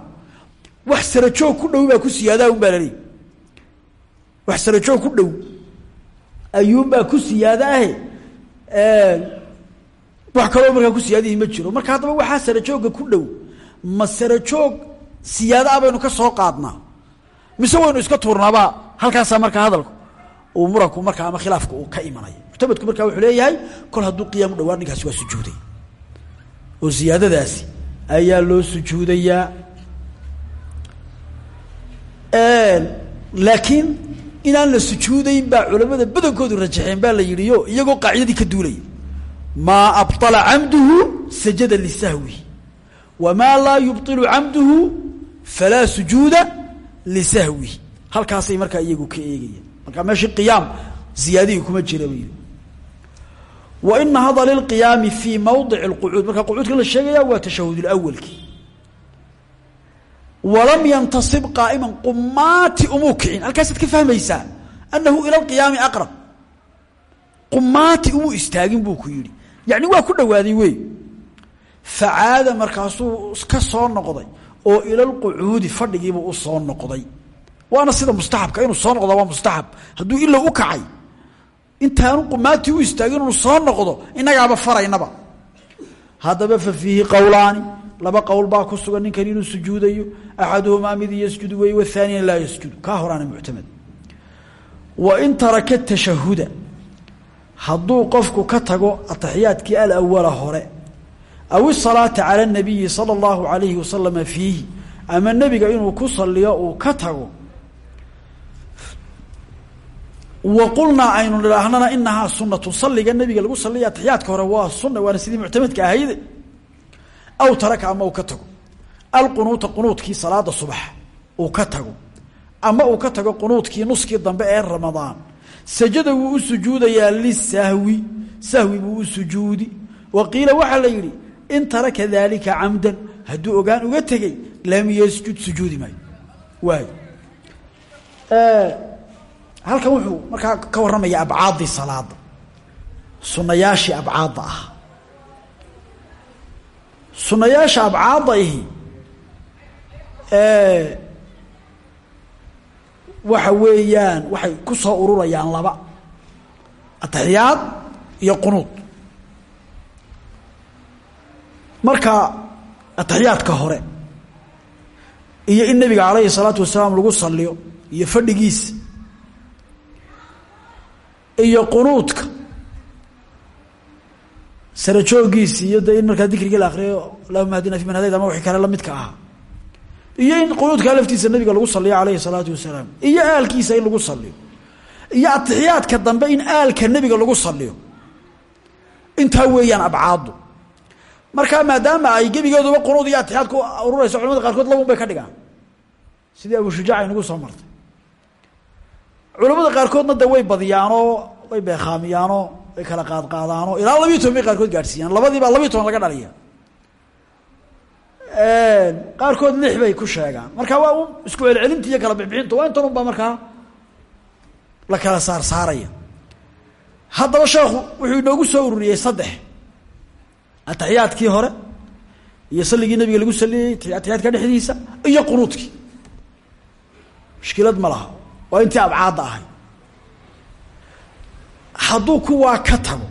Wax sarajoog ku dhow baa ku siyaadaa un baa wax sarajoog ku dhow ayuunbaa ku siyaadaahe. Wax kaloo markaa ku siyaadihii ma jiro. Marka haddaba waxaa sarajoogga ku dhow ma sarajoog siyaada baynu ka soo qaadnaa. Mise waynu iska tuurnaabaa halkaasaa markaa hadalku uu muranku markaa ama khilaafka uu ka imanaya muctamadku markaa wuxuu leeyahay kol hadduu qiyaam u dhawaan ninkaasi waa sujuuday. Oo ziyaadadaasi ayaa loo sujuudayaa. Laakiin inaan la sujuudayn baa culamada badankoodu rajaxeen baa la yidhi o iyagoo qaacidadii ka duulaya maa abطala camduhu sajada lisahwi wamaa laa yubطilu camduhu falaa sujuuda lisahwi. Halkaasay markaa iyagu ka eegayaan markaa meeshii qiyaam ziyaadihii kuma jira ba yidhi wa ina hada lilqiyaami fii mawdici اlqucuud marka qucuudka la sheegaya waa tashahud اlawalki walam yantasib qaa'ima qumaati umuu kicin halkaasaad ka fahmaysaa anahu ila lqiyaami aqrab. Qumaati umuu istaagin buu ku yidhi. Yacni waa ku dhowaaday wey facaada markaasuu ka soo noqday oo ila lqucuudi fadhigiibuu u soo noqday. Waana sida mustaxabka. Inuu soo noqdo waa mustaxab. Hadduu ilow u kacay intaanu qumaatii u istaagin inuu soo noqdo innagaaba faraynaba. Haddaba fa fiihi qowlaani laba qowl baa ku sugan ninkan inuu sujuudayo axaduhumaa mid yasjudu wey wahaaniyana laa yasjudu. Kaa horaana muctamad. Wa in taraka tashahuda hadduu qofku ka tago ataxiyaadkii alawala hore aw isalaata cala nabiyi sala allahu alayhi wasalama fiihi ama nebiga inuu ku saliyo uu ka tago wa qulnaa aynu nidhaahnana inahaa sunatu saliga nabiga lagu saliya atixiyaadka hore waa suna waana sidii muctamadka ahayde aw taraka ama uu ka tago. Alqunuuta qunuudkii salaada subax uu ka tago. Ama uu ka tago qunuudkii nuskii dambe ee ramadaan. Sajada wuu u sujuudayaa lisahwi sahwi buu u sujuudi. Wa qiila waxaa la yidhi in taraka daalika camdan hadduu ogaan uga tegey lam yasjud sujuudi maayo. Waay halkan wuxuu markaa ka warramaya abcaadii salaada sunayaashii abcaadda ah. Sunayaasha abcaadda ihi waxa weeyaan waxay ku soo ururayaan laba. Ataxiyaad iyo qunuud. Marka ataxiyaadka hore iyo in nabiga calayhi salaatu wasalaam lagu saliyo iyo fadhigiisa iyo qunuudka. Sarajoogiisi iyo de in markaa dikrigii la akriyo allahuma hadina fi man hadayd ama wixii kale lamidka ahaa. Iyo in qunuudkaa laftiisa nabiga lagu saliyo calayhi salaatu wasalaam iyo aalkiisa in lagu saliyo iyo atixiyaadka dambe in aalka nebiga lagu saliyo intaa weeyaan abcaaddu markaa maadaama ay gebigeeduba qunuud iyo atixiyaad ku ururayso culamada qaarkood labun bay ka dhigaan. Sidii abu shujaac aynagu soo martay culamada qaarkoodna de way badiyaanoo way beekhaamiyaanoo way kala qaadqaadaanoo. Ilaa labiyo toban bay qaarkood gaadhsiiyaan. Labadii baa labiyo toban laga dhaliya qaarkood lix bay ku sheegaan. Marka waa isku celcelinta iyo kala bixbixinta. Waa intan un baa markaa la kala saar saaraya. Haddaba sheekhu wuxuu inoogu soo ururiyey saddex. Ataxiyaadkii hore iyo saligii nabiga lagu saliyey atixiyaadka dhexdiisa iyo qunuudkii. Mushkilad ma laha waa intii abcaadda ahay. Hadduu kuwaa ka tago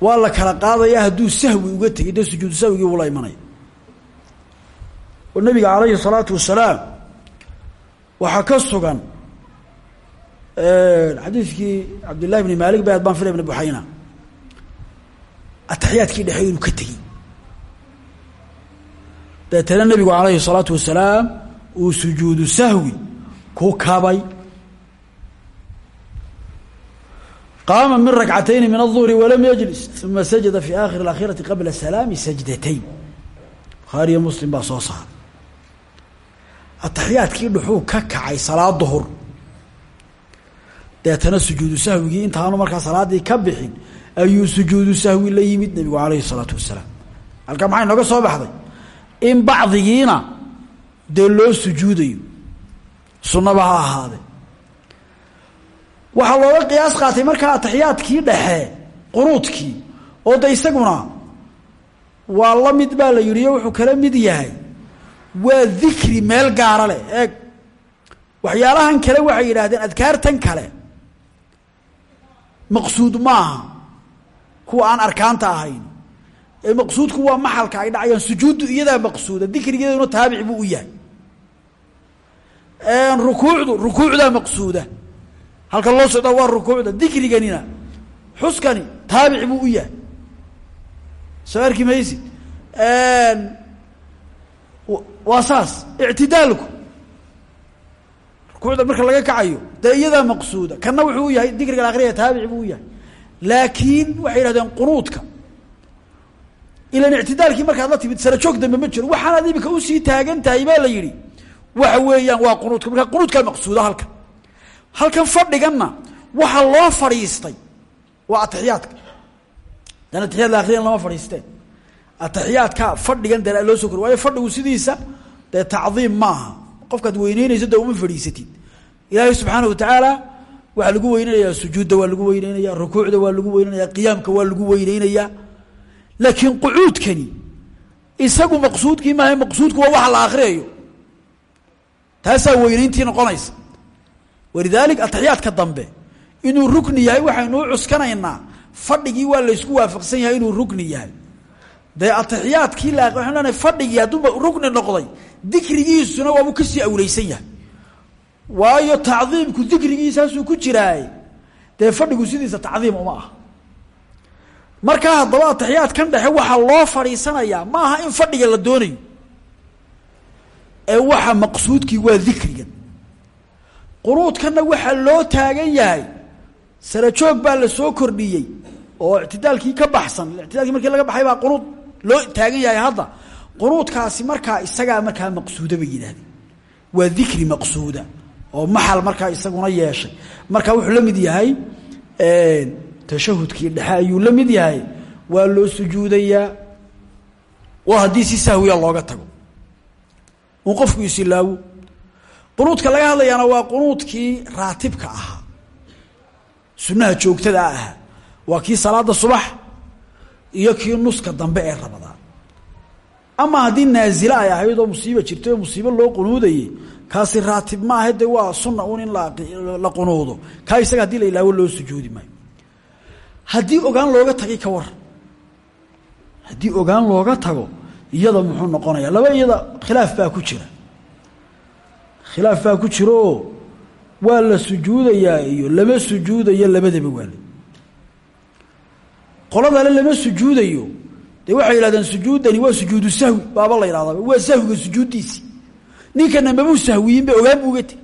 waa la kala qaadayaa hadduu sahwi uga tegay dee sujuudu sahwigii ula imanaya oo nabiga calayhi salaatu wasalaam waxaa ka sugan xadiidkii cabdillahi bni maalik bay adbaan fila ibn buxayna ataxiyaadkii dhexe inuu ka tegey deetana nebigu calayhi الsalaatu wasalaam uu sujuudu sahwi ku kabay qaama min rakcatayni min الظuhri walam yajlis uma sajada fi aakhir اlaakhirati qabla salaami sajdatayn bukhaariyo muslim baa soo saaray ataxiyaadkii dhuxuu ka kacay salaad duhur deetana sujuudu sahwigii intaanu markaa salaaddii ka bixin ayuu sujuudu sahwi la yimid nebigu calayhi الsalaatu wasalaam halkaa maxay nooga soo baxday in bacdigiina dee loo sujuudayo. Sunnaba ha ahaadee. Waxaa looga qiyaas qaatay markaa ataxiyaadkii dhexe qunuudkii oo de isaguna waa la mid baa la yidhi wuxuu kala mid yahay waa dikri meel gaara leh. Eeg waxyaalahan kale waxay yidhaahdeen adkaartan kale. Maqsuud maaha kuwa aan arkaanta ahayn. Ee maqsuudku waa maxalka ay dhacayaan sujuuddu iyadaa maqsuuda dikrigeeduna taabic buu u yahay rukuucdu rukuucdaa maqsuuda. Halka loo socdaa waa rukuucda dikriganina xuskani taabic buu u yahay. Soo arki maysid waa saas ictidaalku. Rukuucda marka laga kacayo dee iyadaa maqsuuda. Kana wuxuu u yahay dikriga akriya taabic buu u yahay. Laakiin waxay yidhahdeen qunuudka ilan ictidaalkii markaad la timid sara joog dambe ma jiro. Waxaanaad imika u sii taagan tahay baa la yidhi waxa weeyaan waa qunuudka. Markaa qunuudkaa maqsuuda halkan. Halkan fadhiganna waxa loo fadhiistay waa atixiyaadka dan atixiyaad la akriyan lama fadhiisteen atixiyaadka fadhigan dee loo soo kor waayo fadhigu sidiisa dee tacdiim maaha. Qofkaad weyneynayso dee uma fadhiisatid. Ilaahay subxaana watacaala waxaa lagu weyneynayaa sujuudda waa lagu weyneynaya rukuucda waa lagu weynenaya qiyaamka waa lagu weyneynayaa. Laakiin qucuudkani isagu maqsuudkii maaha maqsuudku waa waxa la akriyayo taasaa weyneyntii noqonaysa. Walidalik atixiyaadka dambe inuu rukni yahay waxaynu u cuskanaynaa. Fadhigii waa laysku waafaqsan yahay inuu rukni yahay. Dee atixiyaadkii la waxanu leenahay fadhigii hadduu rukni noqday dikrigiisuna waabuu ka sii awleysan yahay. Waayo tacdiimku dikrigiisaasuu ku jiraaye dee fadhigu sidiisa tacdiim uma ah markaa haddaba atixiyaadkan dhexe waxaa loo fadhiisanayaa ma aha in fadhiga la doonayo ee waxa maqsuudkii waa dikrigan. Qunuudkanna waxaa loo taagan yahay. Sara joog baa la soo kordhiyey oo ictidaalkii ka baxsan. Ictidaalkii markii laga baxay baa qunuud loo taagan yahay hadda. Qunuudkaasi markaa isagaa markaa maqsuuda bay yidhahdeen. Waa dikri maqsuuda oo maxal markaa isaguna yeeshay. Marka wuxuu la mid yahay tashahudkii dhexe ayuu la mid yahay. Waa loo sujuudayaa. Waa haddii si sahwiya looga tago un qofku isilaawo qunuudka laga hadlayaana waa qunuudkii raatibka ahaa. Sunnaha joogtada ahaa. Waa kii salaada subax iyo kii nuska dambe ee rabadaan ama haddii naazile ay ahayd oo musiiba jirtay oo musiibo loo qunuudayey kaasi raatib maaha de waa sunna un in la qunuudo. Kaa isaga haddii la ilaawo loo sujuudi maayo. Haddii ogaan looga tagay ka war. Haddii ogaan looga tago iyada muxuu noqonaya laba iyada khilaaf baa ku jira. Khilaaf baa ku jira oo waa la sujuudayaa iyo lama sujuudayo labadaba waale qoladale lama sujuudayo dee waxay yidhahdeen sujuudani waa sujuudu sahwi baaba la yidhahdaa waa sahwiga sujuuddiisii ninkana mabuu sahwiyin ba ogaan bu uga tegi.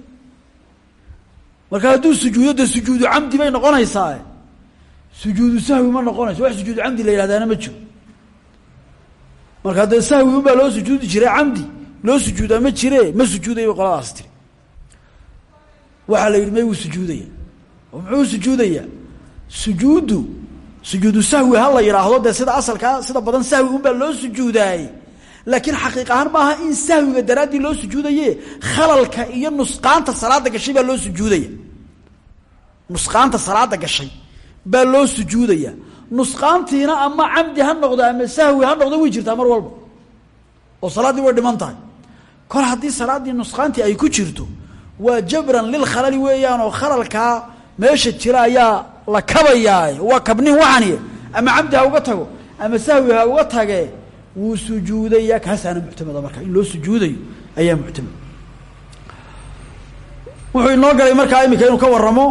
Marka hadduu sujuudo dee sujuudu camdi bay noqonaysaa. Sujuudu sahwi ma noqonayso wax sujuudu camdi la yidhahdaana ma jiro marka dee sahwi unbaa loo sujuudi jiray camdi loo sujuudaa ma jire ma sujuuday qoladaas tiri. Waxaa la yidhi may wuu sujuudaya. Oo muxuu sujuudayaa. Sujuuddu sujuudu sahwi ha la yidhaahdo sida asalkaa sida badan sahwi unbaa loo sujuudaayey laakiin xaqiiq ahaan maaha in sahwiga daraaddii loo sujuudaye khalalka iyo nusqaanta salaada gashay baa loo sujuudaya. Nusqaanta salaada gashay baa loo sujuudaya nusqaantiina ama camdi ha noqdo ama sahwi ha noqdo way jirtaa mar walba. Oo salaaddii way dhiman tahay. Kol haddii salaaddii nusqaantii ay ku jirto waa jabran lilkhalali weeyaan oo khalalkaa meesha jira ayaa la kabayaa waa kabnin waxani ama camdi ha uga tago ama sahwi ha uga tagee wuu sujuudaya kaasaana muctamada marka. In loo sujuudayo ayaa muctamad wuxuu inoo galay markaa iminka inuu ka waramo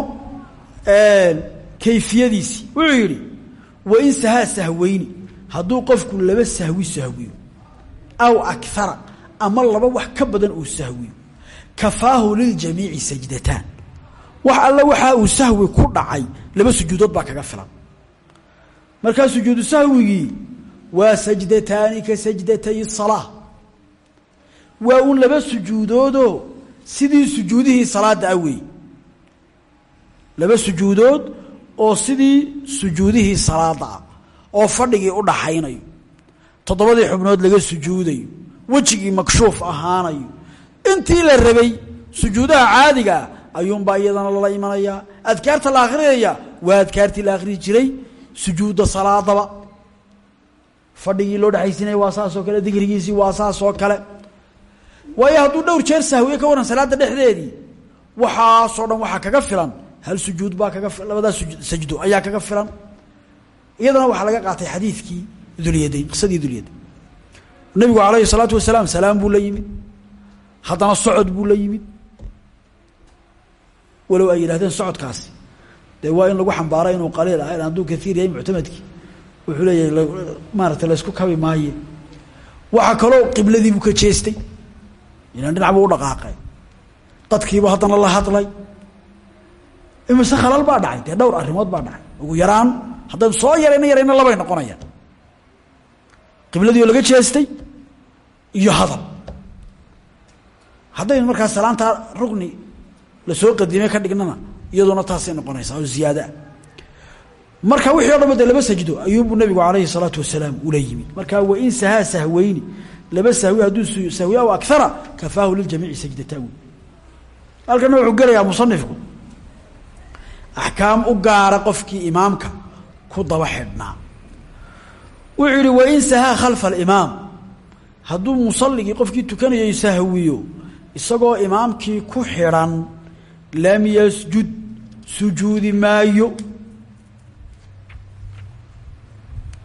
kayfiyadiisii. Wuxuu yidhi wain sahaa sahweyni hadduu qofku laba sahwi sahwiyo aw akara ama laba wax ka badan uu sahwiyo kafaahu liljamiici sajdataan. Wax alle waxaa uu sahwi ku dhacay laba sujuudood baa kaga filan. Markaa sujuudu sahwigii waa sajdataani ka sajdatay salaa waa un laba sujuudoodoo sidii sujuudihii salaada ah weey laba sujuudood oo sidii sujuudihii salaada ah oo fadhigii u dhaxaynayo toddobadii xubnood laga sujuudayo wejigii makshuuf ahaanayo intii la rabay sujuudaha caadigaa ayuunbaa iyadana lala imanayaa adkaarta la akhriyaya waa adkaartii la akhriyi jiray sujuudda salaadaba. Fadhigii loo dhexaysinaya waa saasoo kale dikrigiisii waa saasoo kale. Waayo hadduu dhowr jeer sahwiye ka waran salaada dhexdeedii waxaasoo dhan waxaa kaga filan hal sujuud baa kaga labadaas sajdo ayaa kaga filan. Iyadana waxaa laga qaatay xadiidkii dulyadayn qisadii dulyadayn nabigu alayhi الsalaatu wasalaam salaam buu la yimid. Haddana socod buu la yimid. Walow ay yidhahdeen socodkaasi. Dee waa in lagu xambaaray inuu qaliil ahayn hadduu kaiir yahay muctamadkii. Wuxuu leeyahay maarata laysku kabi maaye. Waxaa kaloo qibladii buu ka jeestay. Ilan dhinac buu u dhaqaaqay. Dadkiibu haddana la hadlay imise khalal baa dhacay dee dhowr arrimood baa dhacay. Ugu yaraan haddaynu soo yarayna yarayna labay noqonayaan qibladii laga jeestay iyo hadal. Haddaynu markaa salaantaa rugni la soo qadimay ka dhignana iyaduna taasay noqonaysaa oo ziyaadaa marka wixii o laba sajdo ayuunbuu nabigu alayhi الsalaatu wasalaam ula yimid. Marka wain sahaa sahweyni laba sahwi hadduu sahwi aw akara kafaahu liljamiici sajdataan halkana wuxuu gelayaa musanifku axkaam u gaara qofkii imaamka ku daba xidhnaa wuxuu yihi wain sahaa khalfa alimaam. Hadduu musalligii qofkii tukanayay sahwiyo isagoo imaamkii ku xidhan lam yasjud sujuudi maayo.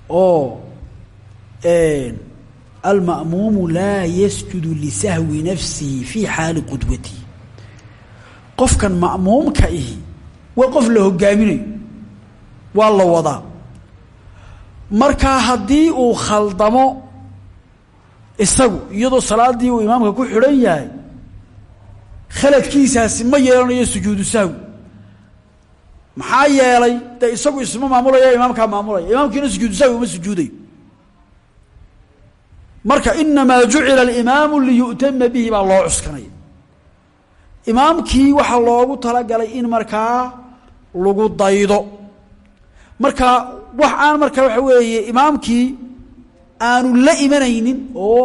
Oo alma'muumu laa yasjudu lisahwi nafsihi fii xaali qudwatihi. Qofkan ma'muumka ihi waa qof la hogaaminayo waa la wadaa. Markaa haddii uu khaldamo isagu iyadoo salaaddii uu imaamka ku xidhan yahay khaladkiisaasi ma yeelanayo sujuudu sahwi maxaa yeelay dee isagu isma maamulaya imaamkaa maamulaya. Imaamkiina sujuudu sahwi uma sujuudayo marka inamaa jucila alimaamu liyu'tama bihi baa loo cuskanaya. Imaamkii waxaa loogu talagalay in markaa lagu daydo. Marka wax aan marka waxa weeye imaamkii aanu la imanaynin oo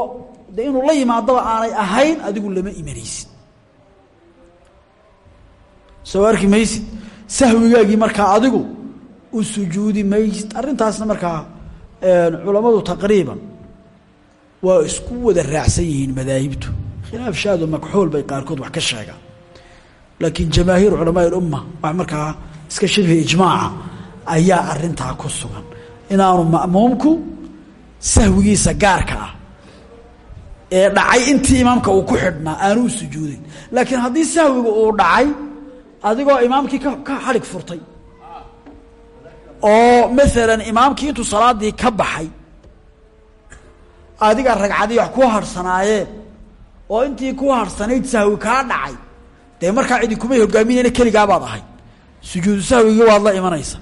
de inuu la yimaadaba aanay ahayn adigu lama imanaysid. Soo arki maysid? Sahwigaagii markaa adigu u sujuudi maysid. Arrintaasna markaa culammadu taqriiban waa isku wada raacsan yihiin madaahibtu. Khilaaf shaado makxuul bay qaarkood wax ka sheegaan. Laakiin jamaahiir culamaa ilumma wax markaa iska shibhi ijmaaca ayaa arintaa ku sugan. Inaanu ma'muumku sahwigiisa gaarka ah ee dhacay intii imaamka uu ku xidhnaa aanu u sujuudin. Laakiin haddii sahwiga uu dhacay adigoo imaamkii ka xadhig furtay oo maalan imaamkii intuu salaadii ka baxay adiga ragcadii wax ku harhsanaayeen oo intii ku harhsanayd sahwi kaa dhacay dee markaa cidi kumay hogaaminayna keligaabaad ahay sujuudu sahwigii waad la imanaysa.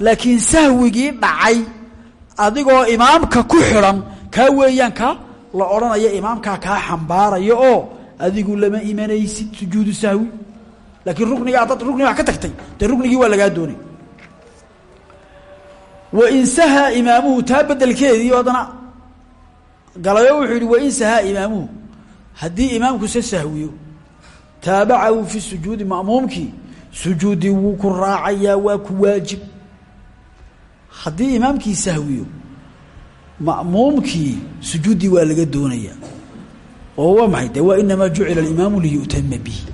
Laakiin sahwigii dhacay adigoo imaamka ku xidhan kaa weeyaan ka la odhanaya imaamkaa kaa xambaaraya oo adigu lama imanaysid sujuudu sahwi. Laakiin rukniga dad rukniga wax ka tagtay dee ruknigii waa lagaa doonay. Wain sahaa imaamuhu taa bedelkeedii haddana galayo wuxuu yihi wain sahaa imaamuhu haddii imaamku se sahwiyo taabacahu fi sujuudi ma'muumkii sujuudii wuu ku raacayaa waa ku waajib. Haddii imaamkii sahwiyo ma'muumkii sujuuddii waa laga doonayaa. Oo waa maxay? De waa inamaa jucila alimaamu liyu'tama bihi.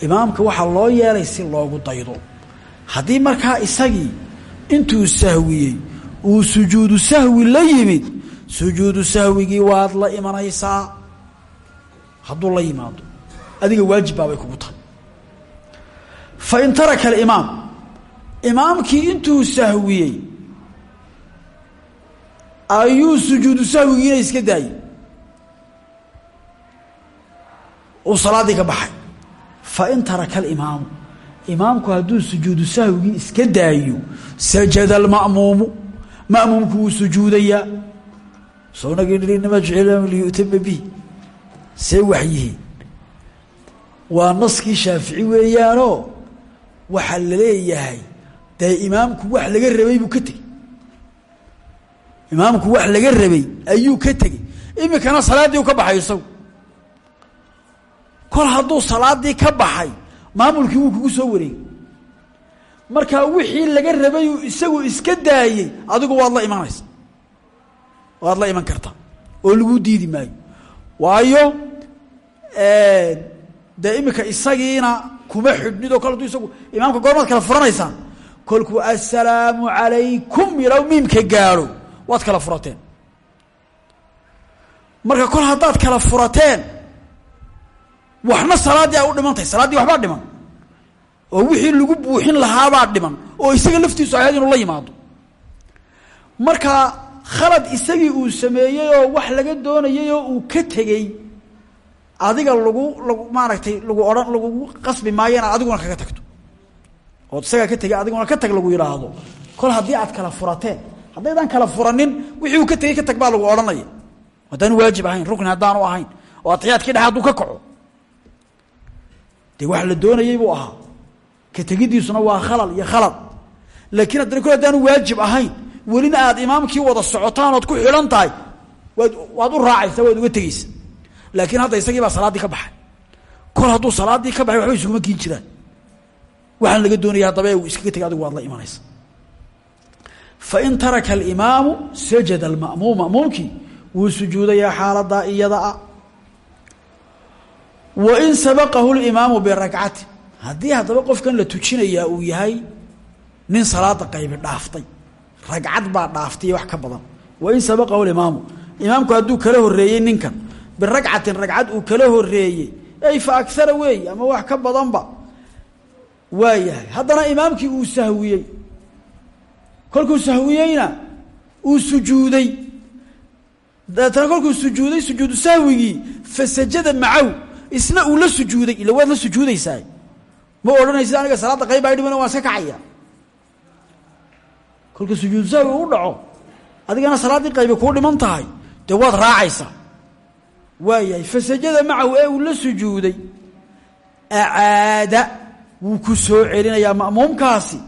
Imaamka waxaa loo yeelay si loogu daydo. Haddii markaa isagii intuu sahwiyey uu sujuudu sahwi la yimid sujuudu sahwigii waad la imanaysaa. Hadduu la yimaado adiga waajib baabay kugu tahay fain taraka alimaam. Imaamkii intuu sahwiyey ayuu sujuudu sahwigiina iska daayey. Uu salaaddii ka baxay. Fain taraka alimaamu imaamku hadduu sujuudu sahwigii iska daayo sajada alma'muumu. Ma'muumku wuu sujuudayaa. Inamaa jucila liyutama bihi. See waxyihiin. Waa naskii shaafici weeyaanoo waxaa la leeyahay. Dee imaamku wax laga rabay buu ka tegey. Imaamku wax laga rabay ayuu ka tegey. Iminkana salaaddii u ka baxay isagu. Kol hadduu salaadii ka baxay maamulkii wuu kugu soo wareegay. Markaa wixii laga rabay uu isagu iska daayey adigu waad la imanaysa waad la iman kartaa oo lagu diidi maayo. Waayo dee iminka isagiina kuma xidhnid oo kol hadduu isagu imaamka goormaad kala furanaysaan. Kolkuu assalaamu calaykum yidhaw miimka gaadho waad kala furateen. Marka kol haddaad kala furateen waxna salaaddii ay u dhiman tahay salaaddii waxbaa dhiman. Oo wixii lagu buuxin lahaabaa dhiman oo isaga laftiisu ahayd inuu la yimaado. Marka khalad isagii uu sameeyey oo wax laga doonayay oo uu ka tegey adiga lagu lagu maaragtay lagu odhan lagugu qasbi maayo adiguna kaga tagto. Ood isagaa ka tegey adiguna ka tag lagu yidhaahdo kol haddii aad kala furateen haddaydaan kala furanin wixii uu ka tegey ka tag baa lagu odhanaya. Haddaanu waajib ahayn rukni haddaanu ahayn oo atiyaadkii dhexe hadduu ka kaco. Dee wax la doonayey buu ahaa. Ka tegidiisuna waa khalal iyo khalad laakiin haddana kol haddaanu waajib ahayn welina aad imaamkii wada socotaan ood ku xidhan tahay waad u raacaysa waad uga tegeysa laakiin hadda isagii baa salaaddii ka baxay. Kol hadduu salaaddii ka baxay waxba isuguma kiin jiraan. Waxaan laga doonaya haddaba uu iskaga tegay adigu waad la imanaysa. Fain taraka alimaamu sajada alma'muum ma'muumkii wuu sujuudayaa xaaladaa iyada a. Wain sabaqahu limaamu birakcati haddii haddaba qofkan la tujinayaa uu yahay nin salaada qaybi dhaaftay ragcad baa dhaaftay wax ka badan. Wain sabaqahu limaamu imaamku hadduu kala horeeyey ninkan biragcatin ragcad uu kala horeeyey ay fa agara weey ama wax ka badanba waa yahay. Haddana imaamkii uu sahwiyey. Kolkuu sahwiyeyna uu sujuuday. Dabeetana kolkuu sujuuday sujuudu sahwigii fasajada macahu isna uu la sujuuday. Ila waad la sujuudaysaa ma odhanaysid aniga salaadda qayb ay dhiman waan iska kacaya kolka sujuudu sahwi u dhaco adigana salaaddii qaybi kuu dhiman tahay dee waad raacaysaa waayahay fasajada macahu ee uu la sujuuday acaada wuu ku soo celinayaa ma'muumkaasi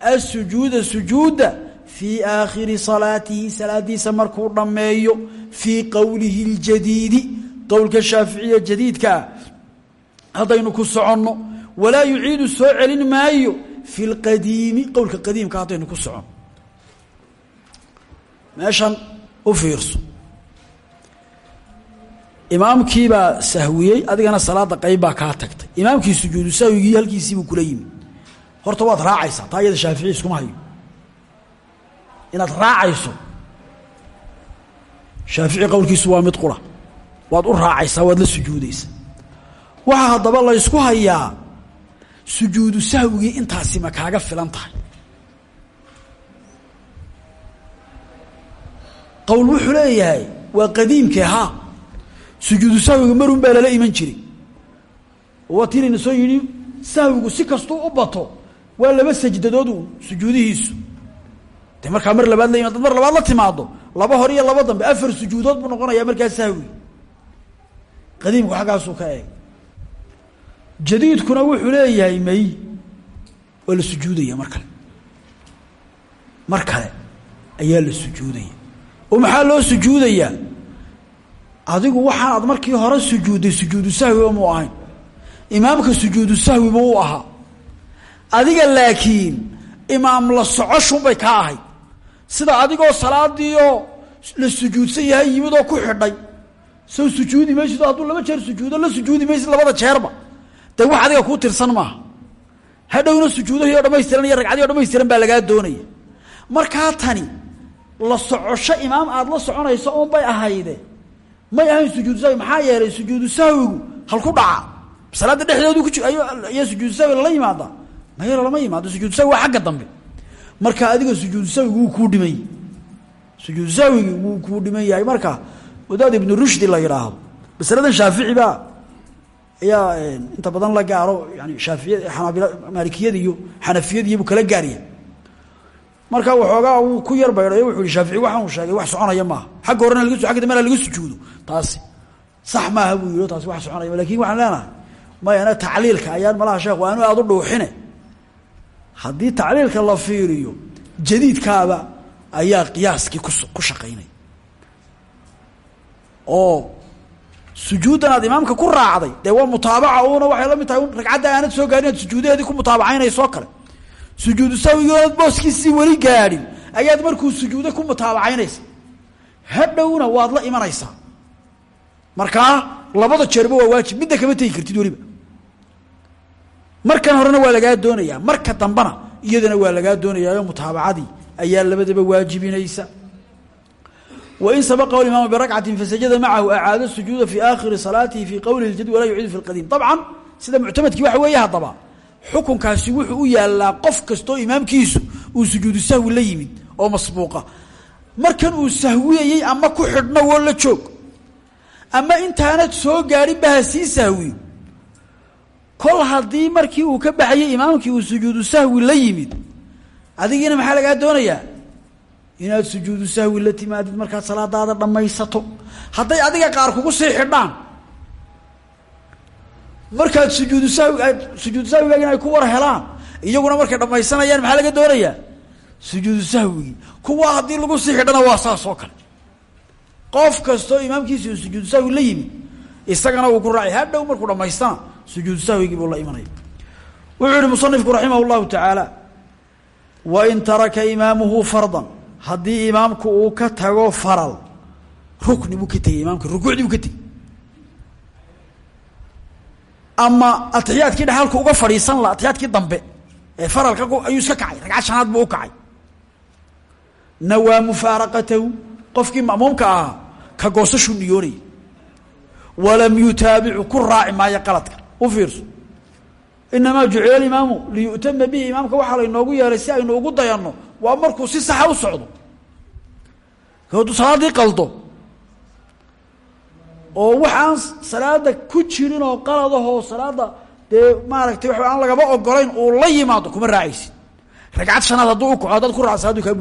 asujuuda sujuuda fii aakhiri salaatihi salaadiisa markuu dhammeeyo fii qowlihi اljadiidi qowlka shaaficiya jadiidkaa haddaynu ku soconno walaa yuciidu soo celin maayo fi اlqadiimi qowlka qadiimka haddaynu ku soconno. Meeshan u fiirso imaamkiibaa sahwiyey adigana salaada qayb baa kaa tagtay. Imaamkii sujuudu sahwigii halkiisiibuu kula yimi. Horta waad raacaysaa taa iyada shaafici iskuma hayo. Inaad raacayso shaafici qowlkiisu waa mid qura. Waad u raacaysaa waad la sujuudaysaa. Waxaa haddaba la ysku hayaa sujuudu sahwigii intaasi ma kaaga filan tahay. Qowl wuxuu leeyahay waa qadiimkee haa sujuudu sahwiga marun baa lala iman jiray. Waa tiinayna soo yidhi sahwigu si kastuu u bato waa laba sajdadood uun sujuudihiisu. De markaa mar labaad la imaad mar labaad la timaado laba hor iyo laba dambe afar sujuudood buu noqonayaa markaa sahwi qadiimku xaggaasuu ka eeg jadiidkuna wuxuu leeyahay may. Waa la sujuudaya mar kale. Mar kale ayaa la sujuudaya. Oo maxaa loo sujuudayaa adigu waxaan aad markii hore sujuudday sujuudu sahwiba muu ahayn. Imaamka sujuudu sahwiba uu ahaa adiga laakiin imaam la socoshunbay ka ahayd. Sida adigoo salaadiioo la sujuudsan yahay yimidoo ku xidhay. Sow sujuudi maysid hadduu laba jeer sujuudo la sujuudi maysid labada jeerba. Dee wax adiga kuu tirsan maaha. Hadhowna sujuudahii o dhamaystiran iyo ragcadii o dhamaystiran baa lagaa doonaya. Markaa tani la socosho imaam aada la soconayso un bay ahayde may ahayn sujuudu sahwi maxaa yeelay sujuudu sahwigu halku dhaca. Salaadda dhexdoodu ku ayaa sujuudu sahwi lala yimaada. Maya lama yimaado sujuudu sahwi waa agga dambe. Marka adiga sujuudu sahwigi wuu kuu dhiman yahy sujuudu sahwigi wuu kuu yahay. Marka wadaad ibnu rushdi la yidhaahdo masaladan shaafici baa ayaa inta badan la gaaro yani shaafiya xanaabila maalikiyada iyo xanafiyadiiyo buu kala gaarya marka waxoogaa wuu ku yar baydayo wuxuu yihi shaafici waxaan uu sheegay wax soconaya maaha xagga horena laga agga dambena laga sujuudo taasi. Sax maaha buu yihi taasi wax soconaya laakiin waxaan leenahay maya ana tacliilka ayaan malaha sheekhu aanu aada u dhuuxine. Haddii tacliilka la fiiriyo jadiidkaaba ayaa qiyaaskii ku ku shaqaynaya oo sujuuddan aad imaamka ku raacday dee waa mutaabaca una waxay la mid tahay ragcadda aanad soo gaadhin aad sujuudaheedii ku mutaabacaynayso kale sujuudu sahwigoonad booskiisii weli gaadhin. Ayaad markuu sujuudo ku mutaabacaynaysa hadhowna waad la imanaysaa. Markaa labada jeerba waa waajib. Midda kama tegi kartid weliba. Markan horena waa lagaa doonayaa. Marka dambena iyadana waa lagaa doonayaayo mutaabacadii ayaa labadaba waajibinaysa. Wain sabaqahu imaamu birakcatin fasajada macahu acaado sujuuda fi aakhiri salaatihi fii qowlihi ljad walaa yuciidu fi lqadiim dabcan sida muctamadkii waxa weeye haddaba xukunkaasi wuxuu u yaalaa qof kastoo imaamkiisu uu sujuudu sahwi la yimid oo masbuuqa. Markan uu sahwiyayey ama ku xidhno woo la joog. Ama intaanad soo gaadhinba ha sii sahwiyo. Kol haddii markii uu ka baxayay imaamkii uu sujuudu sahwi la yimid adigiina maxaa lagaa doonayaa? Inaad sujuudu sahwi la timaadid markaad salaadaada dhammaysato. Hadday adiga qaar kugu sii xidhaan markaad sujuudu sahwi sujuudu sahwigaagin ku war helaan. Iyaguna markay dhammaysanayaan maxaa laga doonayaa? Sujuudu sahwigii kuwa haddii lagu sii xidhana waa saas oo kale. Qof kastoo imaamkiisi uu sujuudu sahwi la yimid isagana uu ku raacay. Hadhow markuu dhammaystana sujuudu sahwigii buu la imanaya wuxuu yihi musanifku raximah llahu tacaala wain taraka imaamuhu fardan. Haddii imaamku uu ka tago faral rukni buu ka tegey imaamka rukuucdii buu ka tegey ama atixiyaadkii dhexalku uga fadhiisan la atixiyaadkii dambe ee faralka ayuu iska kacay ragcad shanaad buu u kacay. Nawaa mufaaraqatahu qofkii ma'muumka ahaa ka goosashuu niyoonayay walam yutaabicu ku raaci maayo qaladka u fiirso. Inamaa jucila imaamu liyu'tama bihi imaamka waxaa laynoogu yeelay si aynu ugu dayanno waa markuu si saxa u socdo. Hadduu salaaddii qaldo oo waxaan salaada ku jirin oo qaladahoo salaada dee maaragtay wa aan lagaba ogolayn uu la yimaado kuma raacaysid. Ragcad shanaad hadduu u kaco ku raac salaaddu kaa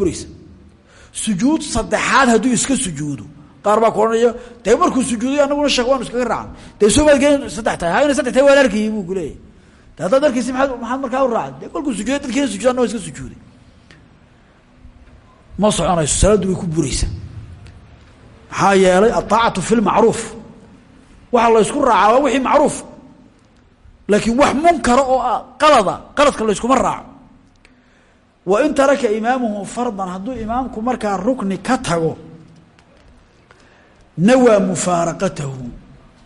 sujuud saddexaad hadduu iska sujuudo. Qaar baa ku odhanaya markuu sujuuday anaguna sheekh waanu iskaga raacan dee soo maad geen saddex tahay ha inay tahay waan arkayay buu kuleeyahy de haddaad arkaysi maad maxaad markaa u raacay dee kolkuu sujuuday dadkiina sujuudan waa iska sujuuday. Ma soconayso salaaddu ku buraysaa. Maxaa yeelay aaacatu fi lmacruuf waxaa la ysku raacaa waa wixii macruuf. Laakiin wax munkara oo ah qalada qaladka la yskuma raaco. Wain taraka imaamuhu fardan hadduu imaamku markaa rukni ka tago nawaa mufaaraqatahu.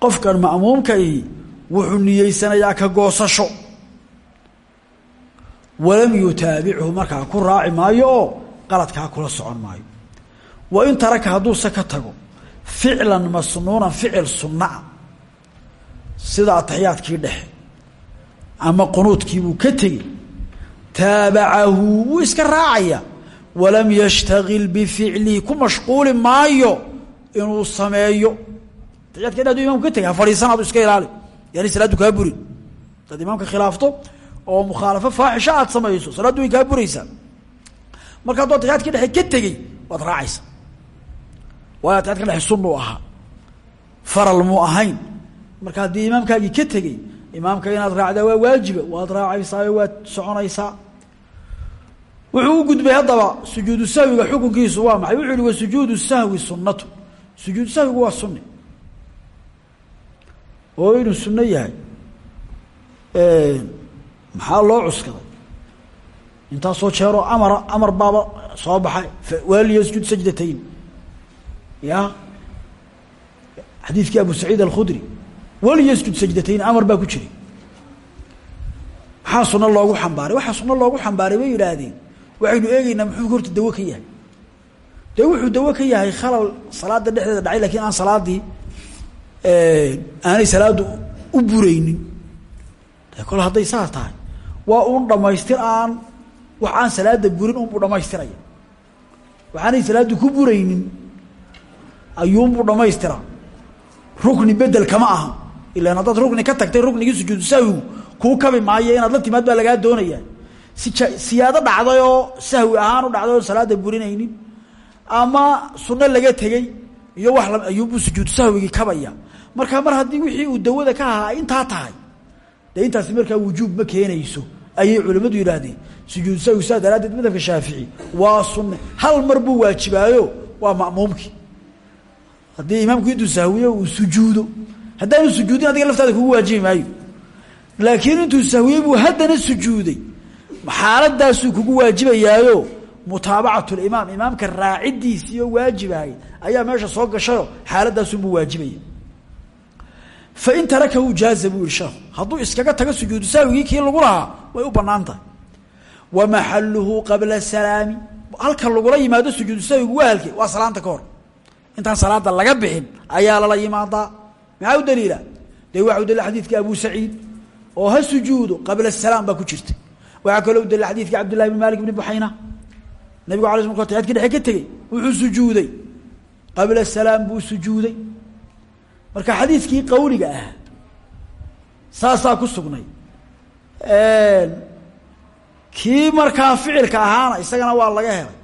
Qofkan ma'muumkai wuxuu niyeysanayaa ka goosasho. Walam yutaabichu markaa ku raaci maayo oo qaladkaa kula socon maayo. Wain taraka hadduuse ka tago ficlan masnuunan ficil sunnaa sida ataxiyaadkii dhexe ama qunuudkiibuu ka tegey taabacahu wuu iska raacaya walam yashtagil bificlihi ku mashquuli maayo inuu sameeyo. Ataxiyaadka dhe aduu ka tegay ha fadhiisan adu iska ilaali. Yani salaaddu kaa burin. Hadaad imaamka khilaafto oo mukhaalafo faaxisha aad samayso salaaddu way kaa marka hadduu ataxiyaadkii dhexe ka tegey waad raacaysa waayo ataxiyaadka dhexe sunnu ahaa. Faral muu ahayn marka haddii imaamkaagii ka tegey imaamka inaad raacdaa waa waajiba waad raacaysaayo waad soconaysaa. Wuxuu u gudbay haddaba sujuudu sahwiga xukunkiisu waa maxay? Wuxuu yihi wa sujuudu sahwi sunnatu. Sujuudu sahwigu waa sunni. Oo inuu sunno yahay. Maxaa loo cuskaday? Intaasoo jeeroo amara amar baaba soo baxay. Waaliyasjud sajdatayn. Ya xadiidkii abu saciid alkhudri waliyasjud sajdatayn amar baa ku jiray maxaa suno loogu xambaaray. Waxaa suno loogu xambaaray bay yidhaahdeen. Waxaynu eegeynaa muxuu horta dawo ka yahay. Dee wuxuu dawo ka yahay khalal salaada dhexdeeda dhacay lakiin aan salaadii aanay salaadu u buraynin. De kol hadday saas tahay. Waa uun dhamaystir aan wax aan salaada burin unbuu dhamaystiraya waxaanay salaaddu ku buraynin ayuunbuu dhamaystiraa rukni bedel kama aha ilan haddaad rukni ka tagtay ruknigii sujuudu sahwigu kuu kabi maayo inaad la timaad baa lagaa doonayaa si siyaado dhacday oo ahaan u dhacday salaada burinaynin. Ama sunno laga tegey iyo wax ayuunbuu sujuudu sahwigii kabaya. Marka mar haddii wixii uu dawada ka ahaa intaa tahay. Dee intaasi markaa wujuub ma keenayso ayay culimmadu yidhaahdeen. Sujuudu sahwi saa madhabka shaafici waa sunne hal mar buu waajibaayo waa ma'muumkii. Haddii imaamku intuu sahwiyo uu sujuudo haddaanu sujuudin adiga laftaada kugu waajibi maayo. Laakiin intuu sahwiyey buu haddana sujuuday. Xaaladaasuu kugu waajibayaayo. Mutaabacatulimaam imaamka raacidiisiiyo waajibahay ayaa meesha soo gashayo xaaladaasunbuu waajibaya. Fain tarakahu jaaza buu yihi sheekhu hadduu iskaga tago sujuudu sahwigii kii lagu lahaa way u banaan wa maxaluhu qabla salaami halka lagula yimaado sujuudu sahwigu waa halkee waa salaanta ka intaan salaada laga bixin ayaa lala yimaadaa maxaa u daliila? Dee waxa u dalil xadiidka abu saciid oo ha sujuudo qabla salaam baa ku jirta waxaa kaloo u dalil xadiidka cabdullahi bn malik bni buxayna nabigu ala sl tayaadki dhexe ka tegey sujuuday. Qabla salaam buu sujuuday. Marka xadiidkii qawliga ah saasaa ku sugnay. Kii markaa ficilka ahaana isagana waa laga helay.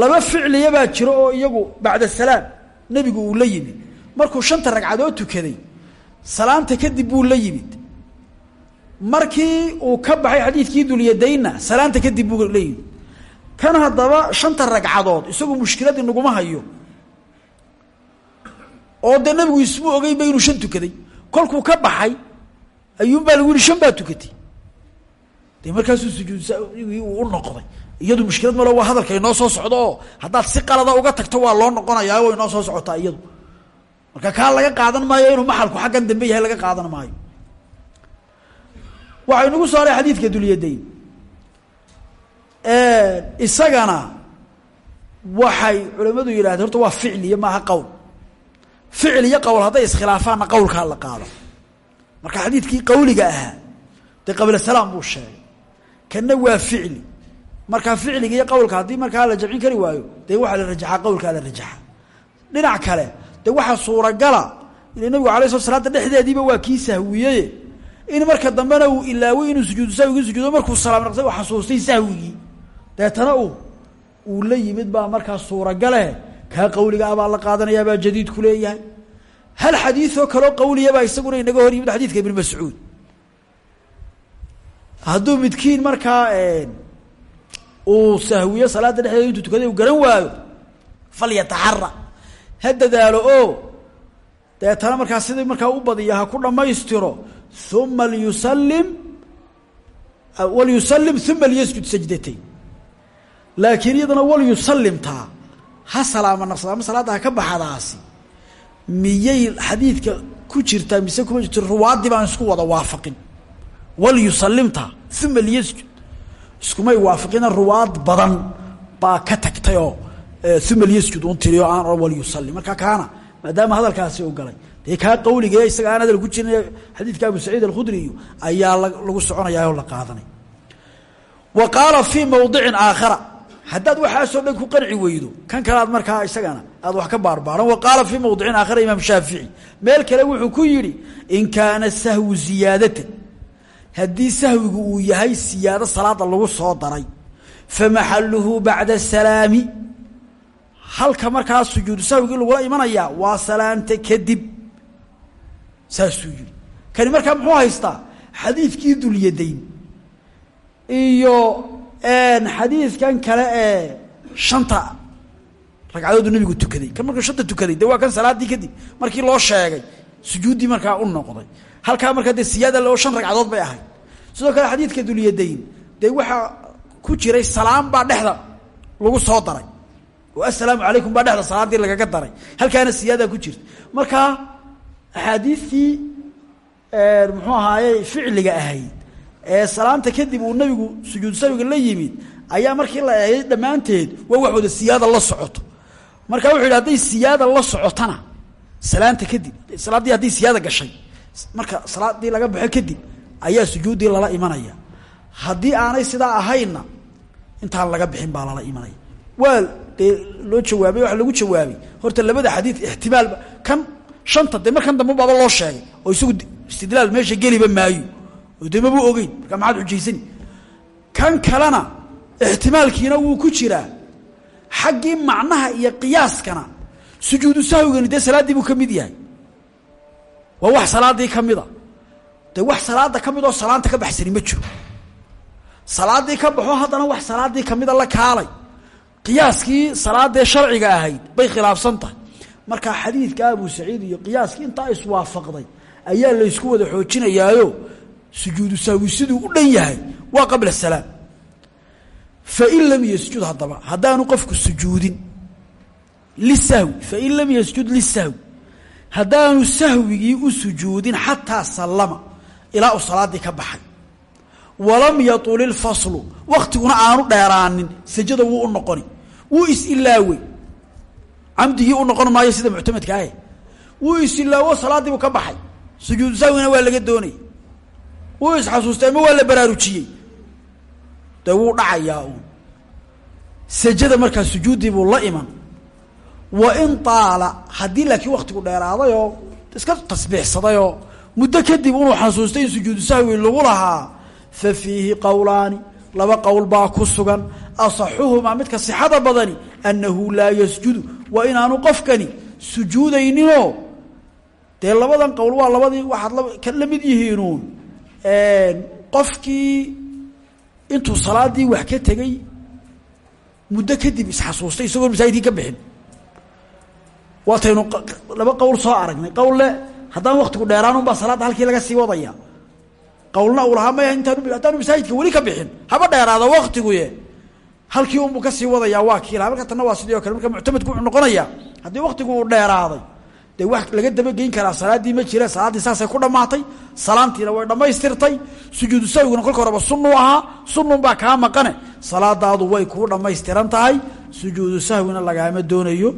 Laba ficliya baa jiro oo iyagu bacda salaam nebigu uu la yimid markuu shanta ragcadood tukaday salaanta kadib buu la yimid. Markii uu ka baxay xadiidkii dulyadaynna salaanta kadib buu la yimid. Kan haddaba shanta ragcadood isagu mushkiladii naguma hayo. Oo dee nabigu ismu ogeynba inuu shan tukaday. Kolkuu ka baxay ayuunbaa lagu yihi shan baa tukatay. Dee markaasuu sujuudsaigii uu u noqday. Iyadu mushkilad malo waa hadalka inoo soo socdo. Oo haddaad si qalada uga tagto waa loo noqonayaa way inoo soo socotaa iyadu marka kaa laga qaadan maayo inuu maxalku xaggan dambe yahay laga qaadan maayo. Waxay nagu saaray xadiidka dulyadayn isagana waxay culimadu yidhahdeen horta waa ficliya maaha qowl ficil iyo qowl hadday iskhilaafaanna qowlkaa la qaado. Marka xadiidkii qawliga ahaa dee qabla salaam buu sheegay kanna waa ficli markaa ficliga iyo qowlka haddii markaa la jamcin kari waayo dee waxaa la rajaxaa qowlkaa la rajaxa dhinac kale dee waxaa suuragala ila nabigu alay sla salaada dhexdeediiba waa kii sahwiyeye in marka dambena uu ilaaway inuu sujuudu sahwigii sujuudo markuu salaam naqsay u xasuustay sahwigii. Deetana uu uu la yimid baa markaa suuragale. Kaa qawliga abaa la qaadanayaa baa jadiidku leeyahay. Hal xadiioo kaloo qawliyabaa isaguna inaga hor yimid xadiidka ibn mascuud. Hadduu midkiin markaa uu sahwiyo salaada dhexdeeda tukaday uu garan waayo falyataxara ha dadaalo oo deetana markaa sidii markaa u badiya ha ku dhammaystiro uma liyusalim walyusalim uma liyasjud sajdatayn laakiin iyadana walyusalimtaa ha salaama naqsada ama salaadda ha ka baxadaasi miyay xadiidka ku jirtaa mise kuma jirto ruwaadii baan isku wada waafaqin. Walyusalimtaa uma liyasjud iskumay waafaqina ruwaad badan baa ka tagtay oo uma liyasjud un tiriyo aan o walyusalim marka kaana maadaama hadalkaasi u galay. Dee kaa qawliga isaga aan hadal ku jirin xadiidka abu saciid alkhudri iyo ayaa lagu soconaya oo la qaadanay. Wa qaala fii mawdicin aakhara haddaad waxaasoo dhan ku qanci weydo kan kale aad markaa isagana aad wax ka baarbaaran. Wa qaala fii mawdicin aakhara imaam shaafici meel kale wuxuu ku yidhi in kaana sahwu ziyaadatan haddii sahwigu uu yahay siyaado salaada lagu soo daray fa maxaluhu bacda salaami halka markaa sujuudu sahwigii lagula imanayaa waa salaanta kadib. Saasuu yihi kani markaa muxuu haystaa? Xadiidkii dulyadayn iyo xadiidkan kale ee shanta ragcadoodu nabigu tukaday. Kan markuu shanta tukaday de waa kan salaadii kadib. Markii loo sheegay sujuuddii markaa u noqday. Halkaa markaa dee siyaada loo shan ragcadood bay ahayd. Sidoo kale xadiidka dulyadayn dee waxaa ku jiray salaam baa dhexda lagu soo daray oo assalaamu calaykum baa dhexda salaaddii lagaga daray. Halkaana siyaadaa ku jirta. Markaa axaadiistii muxuu ahaaye ficliga ahayd ee salaamta kadib uu nabigu sujuud la yimid ayaa markii la eegay dhammaanteed waa wax wada siyaada la socoto. Marka wuxu yidhi hadday siyaada la socotana salaanta kadib salaaddii hadday siyaada gashay marka salaaddii laga baxo kadib ayaa sujuuddii lala imanaya. Haddii aanay sidaa ahaynna intaan laga bixin baa lala imanaya. Waa dee loo jawaabay waa lagu jawaabay. Horta labada xadiid ixtimaalba kan shanta de markan dambe baaba loo sheegay oo isagu istidlaal meesha geliba maayo. Oo de maba ogeyn marka maxaad xujaysani kan kalena ixtimaalkiina wuu ku jiraa. Xaggii macnaha iyo qiyaaskana sujuudu sahwigani dee salaaddii buu ka yahay. Waa wax salaaddii ka mida. Dee wax salaada ka salaanta ka baxsani ma jiro. Salaaddii ka baxo haddana wax salaaddii kamida la kaalay qiyaaskii salaadee sharciga ahayd bay khilaafsan tahay. Marka xadiidka abu saciid iyo qiyaaskii intaa iswaafaqday ayaa laysku wada xoojinayaayo sujuudu sahwi siduu u dhan yahay waa qabla salaam. Fain lam yasjud haddaba haddaanu qofku sujuudin lisahwi fain lam yasjud lisahwi haddaanu sahwigii u sujuudin xataa sallama ilaa uu salaaddii ka baxay. Walam yatul ilfaslu waktiguna aanu dheeraanin sajada wuu u noqoni wuu is-ilaawey camdigii u noqon maayo sida muctamadka ah wuu is-ilaawo salaaddii buu ka baxay. Sujuudu sahwina waa laga doonayay wuu isxasuustay ama waa la baraarujiyey. Dee wuu dhacayaa uun. Sajada markaa sujuuddii buu la iman. Wa in taala haddii laakiin waktigu dheeraaday oo iska tasbiixsadayoo muddo kadib inuu xasuustay in sujuudu sahwi lagu lahaa fa fiihi qowlaani laba qowl baa ku sugan. Asaxuhumaa midka sixada badani annahu laa yasjudu waa inaanu qofkani sujuudayninoo dee labadan qowl waa labadii waxaad ka la mid yihiinuun qofkii intuu salaadii wax ka tegey muddo kadib isxasuustay isagoon masaajidkii ka bixin. Waataynu laba qowl soo aragnay. Qowl le haddaan waktigu dheeraan baa salaadda halkii laga sii wadaya qowlna uu lahaa maya intaanu haddaanu masaajidka weli ka bixin haba dheeraada waktiguye halkii unbuu ka sii wadayaa waa kii laha marka tanna waa sidii o kale marka muctamadku wuxuu noqonayaa haddii waktigu uu dheeraaday dee wax laga dabageyn karaa salaaddii ma jira salaaddii saasay ku dhammaatay salaantiina way dhammaystirtay sujuudu sahwiguna kolka horeba sunnu ahaa sunnun baa kaa maqane salaadaadu way kuu dhammaystiran tahay sujuudu sahwina lagaama doonayo.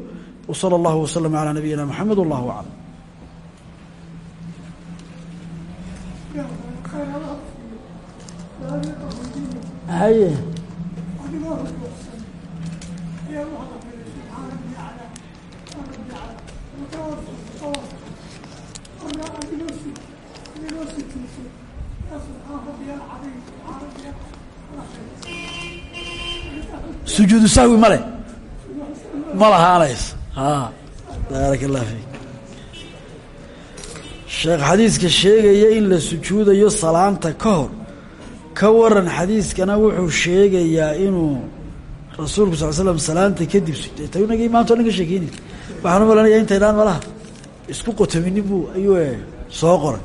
Wsala allahu waslama calaa nabiyina maxamed wallahu aclam haye. Sujuudu sahwi ma le ma lahaanays a baarak allah fiik sheekh xadiiska sheegaya in la sujuudayo salaanta ka hor ka waran xadiiskana wuxuu sheegayaa inuu rasuulku sal slam salaanta kadib tnagii maanta o dhan ka sheekeynay waxaan u malanaya intaynaan malaha isku qotominin buu ayuu soo qoray.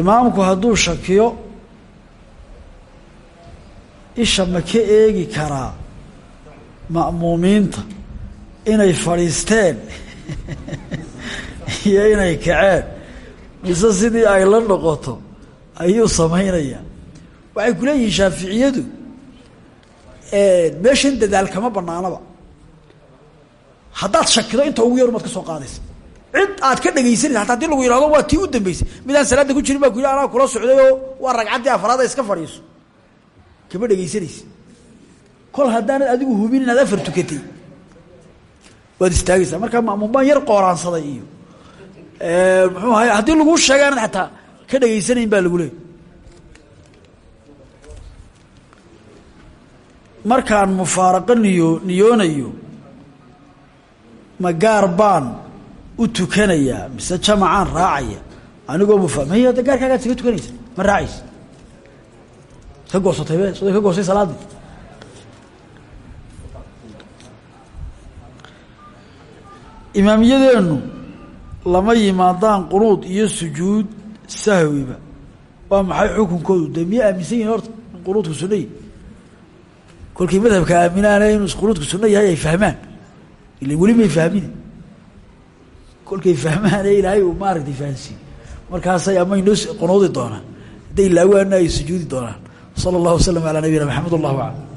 Imaamku hadduu shakiyo isha ma ka eegi karaa ma'muumiinta inay fadhiisteen iyo inay kaceen mise sidii ay la noqoto ayuu samaynayaa waxay ku leeyihiin shaaficiyadu meeshan dadaal kama banaanaba haddaad shakido inta ugu yar umaad ka soo qaadaysa. Cid aad ka dhegaysanaysa hataa haddii lagu yihahdo waa tii u dambeysay midaan salaadda ku jirin baa ku yidhi anaa kula socday oo waa ragcaddii afraada iska fadhiiso. Kama dhegaysanaysa kol haddaanad adigu hubin inaad afar tukatay. Waad istaagaysaa. Markaa ma'muum baan yar qooraansaday iyo muxuu ahay haddii laguu sheega anad xataa ka dhegaysanayn baa lagu leeyay markaan mufaaraqo niyo niyoonayo ma gaar baan u tukanayaa mise jamacaan raacaya anigoo mufa maya de gaarkaagaad isaga tukanaysa ma raacaysa. Ka goosatay be soday ka goostay salaaddii imaamiyadeennu lama yimaadaan qunuud iyo sujuud sahwiba. Waa maxay xukunkoodu? Dee miya aaminsan yihiin horta qunuudku sunna yihi kolkii madhabka aaminaana inuu qunuudku sunno yahay ay fahmaan. Ila weli may fahmine. Kolkay fahmaan ee ilaahay uu maaragtay fahansiiyo markaasay ama inoo qunuudi doonaan. Hadday laawaana ay sujuudi doonaan. Sala allahu wasalam alaa nabiyina maxamed allahu aclam